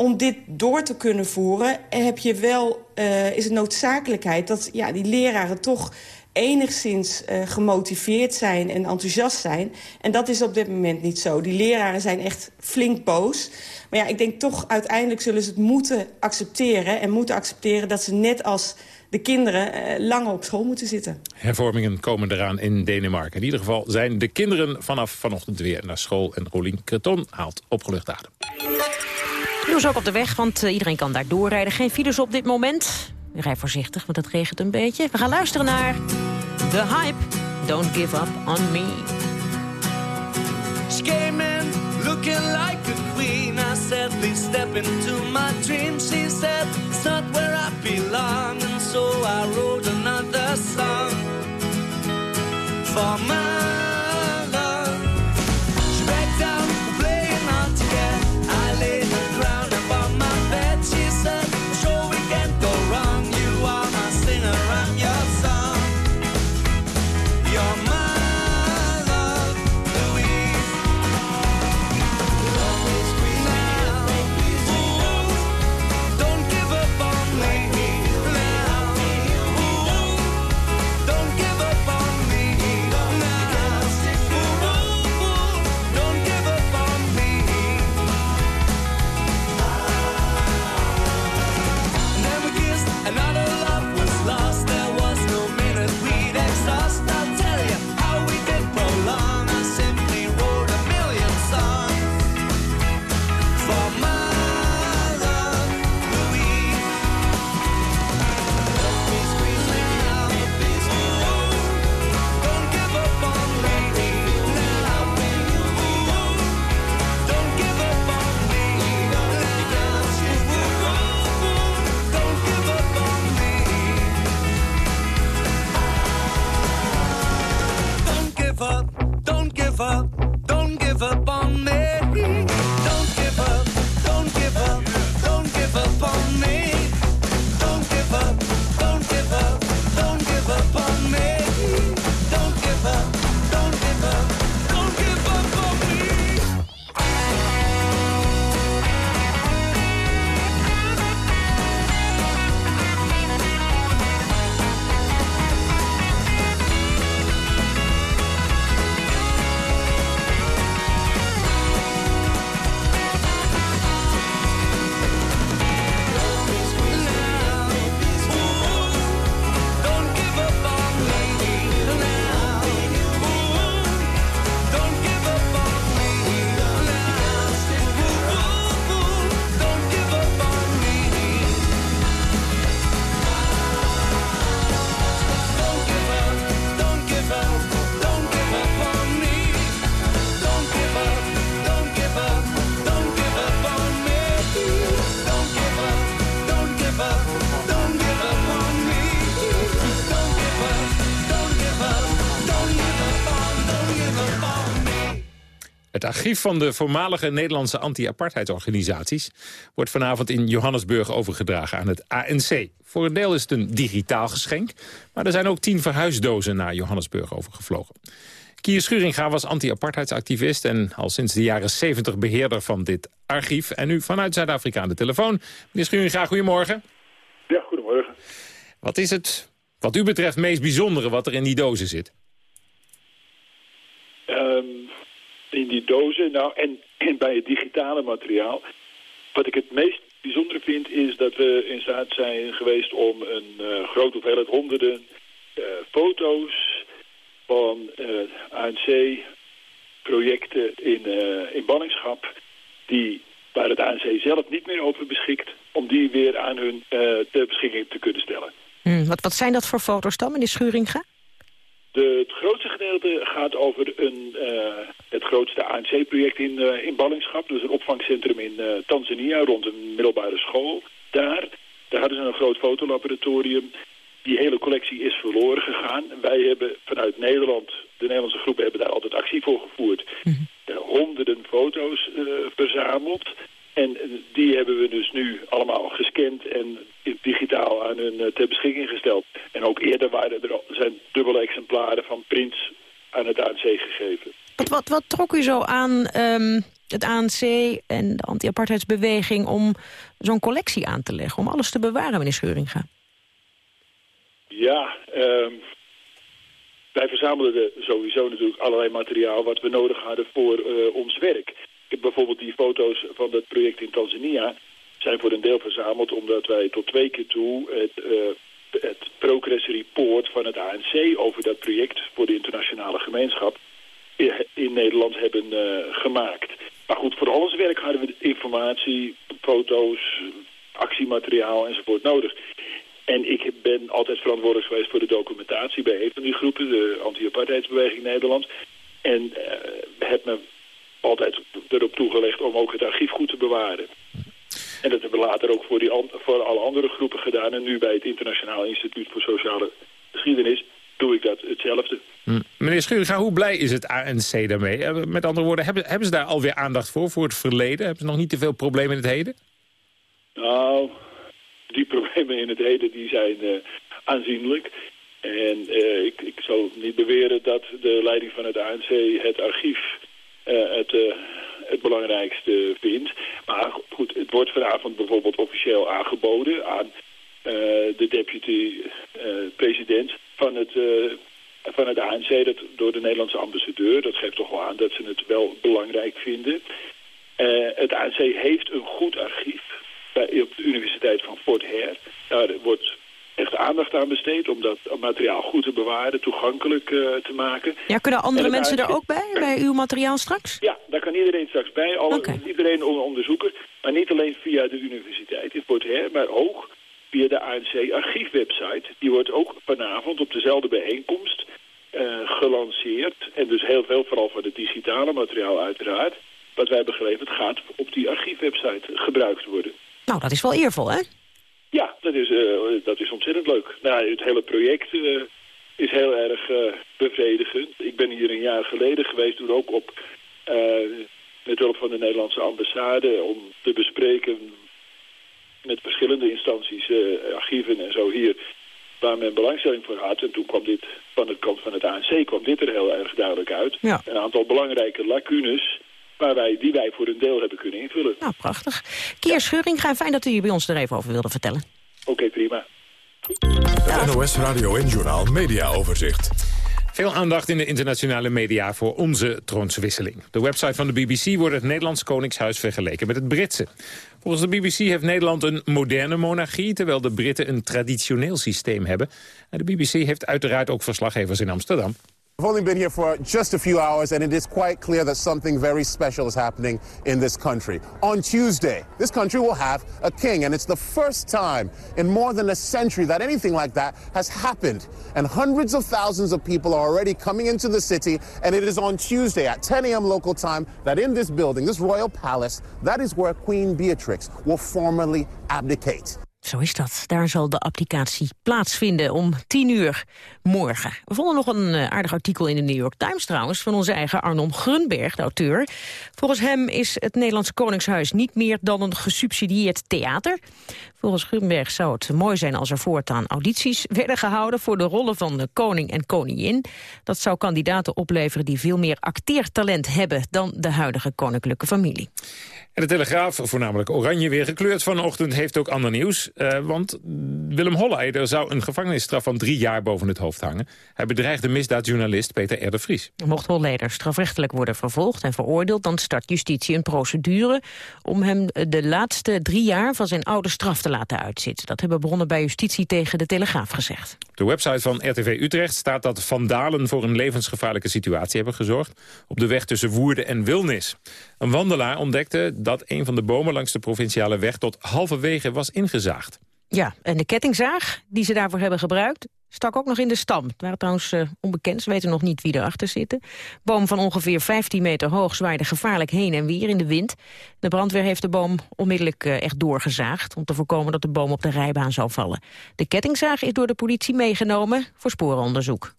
om dit door te kunnen voeren heb je wel, uh, is het noodzakelijkheid dat ja, die leraren toch enigszins uh, gemotiveerd zijn en enthousiast zijn. En dat is op dit moment niet zo. Die leraren zijn echt flink boos. Maar ja, ik denk toch uiteindelijk zullen ze het moeten accepteren... en moeten accepteren dat ze net als de kinderen uh, langer op school moeten zitten. Hervormingen komen eraan in Denemarken. In ieder geval zijn de kinderen vanaf vanochtend weer naar school... en Rolien Creton haalt opgelucht adem. Nieuws ook op de weg, want uh, iedereen kan daar doorrijden. Geen files op dit moment. Rij voorzichtig, want het regent een beetje. We gaan luisteren naar The Hype. Don't give up on me. She looking like a queen. I said, please step into my dream. She said, it's where I belong. And so I wrote another song for my over. Van de voormalige Nederlandse anti-apartheidsorganisaties... wordt vanavond in Johannesburg overgedragen aan het ANC. Voor een deel is het een digitaal geschenk... maar er zijn ook tien verhuisdozen naar Johannesburg overgevlogen. Kier Schuringa was anti-apartheidsactivist... en al sinds de jaren 70 beheerder van dit archief. En nu vanuit Zuid-Afrika aan de telefoon. Meneer Schuringa, goedemorgen. Ja, goedemorgen. Wat is het, wat u betreft, meest bijzondere wat er in die dozen zit? Um, in die dozen, nou, en, en bij het digitale materiaal. Wat ik het meest bijzondere vind, is dat we in staat zijn geweest om een uh, grote hoeveelheid honderden uh, foto's van uh, ANC-projecten in, in ballingschap, die, waar het ANC zelf niet meer over beschikt, om die weer aan hun ter beschikking te kunnen stellen. Hmm, wat, wat zijn dat voor foto's dan, meneer Schuringa? De, het grootste gedeelte gaat over een, uh, het grootste ANC-project in, uh, in ballingschap. Dus een opvangcentrum in uh, Tanzania rond een middelbare school. Daar, daar hadden ze een groot fotolaboratorium. Die hele collectie is verloren gegaan. Wij hebben vanuit Nederland, de Nederlandse groepen hebben daar altijd actie voor gevoerd. Mm honderden foto's verzameld. En die hebben we dus nu allemaal gescand en digitaal aan hun uh, ter beschikking gesteld. En ook eerder waren er zijn dubbele exemplaren van prints aan het ANC gegeven. Wat, wat, wat trok u zo aan um, het ANC en de anti-apartheidsbeweging om zo'n collectie aan te leggen? Om alles te bewaren, meneer Scheuringa? Ja, um, wij verzamelden sowieso natuurlijk allerlei materiaal wat we nodig hadden voor uh, ons werk bijvoorbeeld die foto's van het project in Tanzania zijn voor een deel verzameld omdat wij tot twee keer toe het, uh, het progress report van het ANC over dat project voor de internationale gemeenschap in Nederland hebben uh, gemaakt. Maar goed, voor al ons werk hadden we informatie, foto's, actiemateriaal enzovoort nodig. En ik ben altijd verantwoordelijk geweest voor de documentatie bij een van die groepen, de anti-apartheidsbeweging Nederland. En heb me altijd erop toegelegd om ook het archief goed te bewaren. En dat hebben we later ook voor, die voor alle andere groepen gedaan. En nu bij het Internationaal Instituut voor Sociale Geschiedenis doe ik dat hetzelfde. Hm. Meneer Schuringa, hoe blij is het ANC daarmee? Eh, met andere woorden, hebben, hebben ze daar alweer aandacht voor, voor het verleden? Hebben ze nog niet te veel problemen in het heden? Nou, die problemen in het heden die zijn uh, aanzienlijk. En uh, ik, ik zal niet beweren dat de leiding van het ANC het archief het, uh, het belangrijkste vindt. Maar goed, het wordt vanavond bijvoorbeeld officieel aangeboden aan uh, de deputy-president van het van het ANC dat door de Nederlandse ambassadeur. Dat geeft toch wel aan dat ze het wel belangrijk vinden. Het ANC heeft een goed archief bij, op de Universiteit van Fort Hare. Daar wordt echt aandacht aan besteed om dat materiaal goed te bewaren, toegankelijk uh, te maken. Ja, kunnen andere mensen er ook bij, bij uw materiaal straks? Ja, daar kan iedereen straks bij, okay. iedereen onderzoeken. Maar niet alleen via de universiteit in Port Her, maar ook via de ANC archiefwebsite. Die wordt ook vanavond op dezelfde bijeenkomst uh, gelanceerd. En dus heel veel, vooral voor het digitale materiaal uiteraard. Wat wij hebben geleverd gaat op die archiefwebsite gebruikt worden. Nou, dat is wel eervol, hè? Ja, dat is, uh, dat is ontzettend leuk. Nou, het hele project uh, is heel erg uh, bevredigend. Ik ben hier een jaar geleden geweest, toen ook op, met hulp van de Nederlandse ambassade... om te bespreken met verschillende instanties, archieven en zo hier... waar men belangstelling voor had. En toen kwam dit van de kant van het ANC kwam dit er heel erg duidelijk uit. Ja. Een aantal belangrijke lacunes waar wij, die wij voor een deel hebben kunnen invullen. Nou, prachtig. Kier ja. Scheuring, fijn dat u hier bij ons er even over wilde vertellen. Oké, okay, prima. Het NOS Radio en Journaal Media Overzicht. Veel aandacht in de internationale media voor onze troonswisseling. De website van de BBC wordt het Nederlands Koningshuis vergeleken met het Britse. Volgens de BBC heeft Nederland een moderne monarchie... terwijl de Britten een traditioneel systeem hebben. En de BBC heeft uiteraard ook verslaggevers in Amsterdam. I've only been here for just a few hours, and it is quite clear that something very special is happening in this country. On Tuesday, this country will have a king, and it's the first time in more than a century that anything like that has happened. And hundreds of thousands of people are already coming into the city, and it is on Tuesday at 10 a.m. local time that in this building, this royal palace, that is where Queen Beatrix will formally abdicate. Zo is dat. Daar zal de applicatie plaatsvinden om tien uur morgen. We vonden nog een eh, aardig artikel in de New York Times trouwens... van onze eigen Arnon Grunberg, de auteur. Volgens hem is het Nederlandse Koningshuis niet meer dan een gesubsidieerd theater. Volgens Grunberg zou het mooi zijn als er voortaan audities werden gehouden... voor de rollen van de koning en koningin. Dat zou kandidaten opleveren die veel meer acteertalent hebben... dan de huidige koninklijke familie. En de Telegraaf, voornamelijk oranje weer gekleurd vanochtend, heeft ook ander nieuws. Uh, want Willem Holleider zou een gevangenisstraf van drie jaar boven het hoofd hangen. Hij bedreigde misdaadjournalist Peter R. de Vries. Mocht Holleider strafrechtelijk worden vervolgd en veroordeeld... dan start justitie een procedure om hem de laatste drie jaar van zijn oude straf te laten uitzitten. Dat hebben bronnen bij justitie tegen de Telegraaf gezegd. Op de website van RTV Utrecht staat dat vandalen voor een levensgevaarlijke situatie hebben gezorgd... op de weg tussen Woerden en Wilnis. Een wandelaar ontdekte dat een van de bomen langs de provinciale weg tot halverwege was ingezaagd. Ja, en de kettingzaag die ze daarvoor hebben gebruikt... stak ook nog in de stam. Het waren trouwens uh, onbekend, ze weten nog niet wie erachter zitten. Boom van ongeveer 15 meter hoog zwaaide gevaarlijk heen en weer in de wind. De brandweer heeft de boom onmiddellijk uh, echt doorgezaagd... om te voorkomen dat de boom op de rijbaan zou vallen. De kettingzaag is door de politie meegenomen voor sporenonderzoek.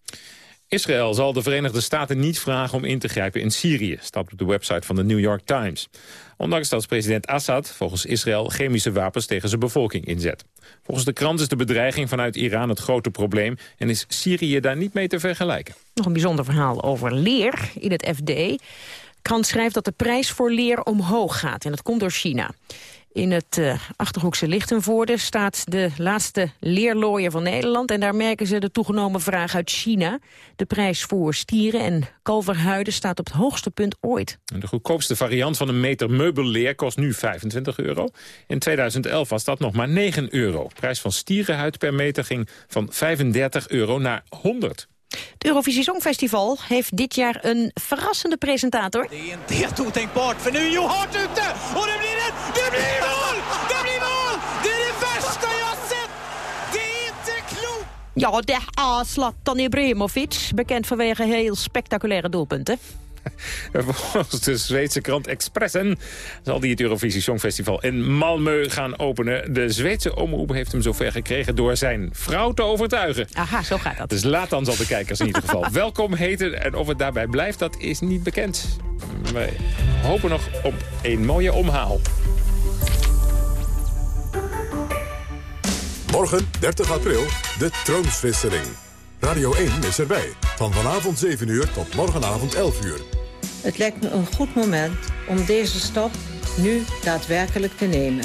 Israël zal de Verenigde Staten niet vragen om in te grijpen in Syrië, staat op de website van de New York Times. Ondanks dat president Assad volgens Israël chemische wapens tegen zijn bevolking inzet. Volgens de krant is de bedreiging vanuit Iran het grote probleem en is Syrië daar niet mee te vergelijken. Nog een bijzonder verhaal over leer in het FD. De krant schrijft dat de prijs voor leer omhoog gaat en dat komt door China. In het uh, Achterhoekse Lichtenvoorde staat de laatste leerlooier van Nederland... en daar merken ze de toegenomen vraag uit China. De prijs voor stieren en kalverhuiden staat op het hoogste punt ooit. De goedkoopste variant van een meter meubelleer kost nu 25 euro. In 2011 was dat nog maar 9 euro. De prijs van stierenhuid per meter ging van 35 euro naar 100. Het Eurovisie Songfestival heeft dit jaar een verrassende presentator. Det är inte helt otänkbart, för nu är Hart ute! Och det blir ett... Det blir mål! Det blir mål! Det är det värsta jag sett! Det är inte klokt! Ja, det är Zlatan Ibrahimovic, bekend vanwege heel spectaculaire doelpunten. Volgens de Zweedse krant Expressen zal die het Eurovisie Songfestival in Malmö gaan openen. De Zweedse omroep heeft hem zover gekregen door zijn vrouw te overtuigen. Aha, zo gaat dat. Dus laat dan zal de kijkers in ieder geval welkom heten. En of het daarbij blijft, dat is niet bekend. We hopen nog op een mooie omhaal. Morgen, 30 april, de troonswisseling. Radio 1 is erbij. Van vanavond 7 uur tot morgenavond 11 uur. Het lijkt me een goed moment om deze stap nu daadwerkelijk te nemen.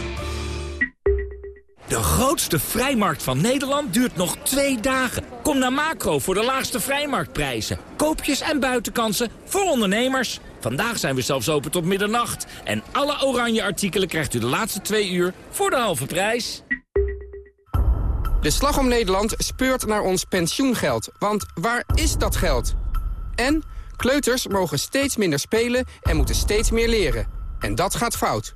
De grootste vrijmarkt van Nederland duurt nog twee dagen. Kom naar Macro voor de laagste vrijmarktprijzen. Koopjes en buitenkansen voor ondernemers. Vandaag zijn we zelfs open tot middernacht. En alle oranje artikelen krijgt u de laatste twee uur voor de halve prijs. De Slag om Nederland speurt naar ons pensioengeld. Want waar is dat geld? En kleuters mogen steeds minder spelen en moeten steeds meer leren. En dat gaat fout.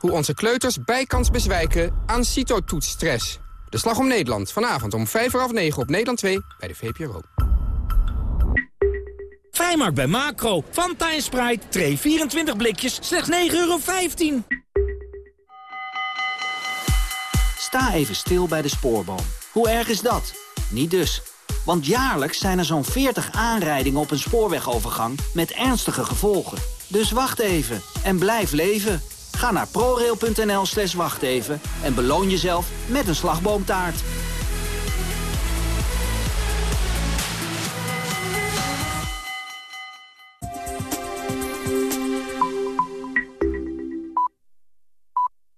Hoe onze kleuters bijkans bezwijken aan citotoetsstress. De Slag om Nederland, vanavond om 5 uur half 9 op Nederland 2 bij de VPRO. Vrijmarkt bij Macro. Van Sprite, tray 24 blikjes, slechts 9,15 euro. Sta even stil bij de spoorboom. Hoe erg is dat? Niet dus. Want jaarlijks zijn er zo'n 40 aanrijdingen op een spoorwegovergang met ernstige gevolgen. Dus wacht even en blijf leven. Ga naar prorail.nl slash wachteven en beloon jezelf met een slagboomtaart.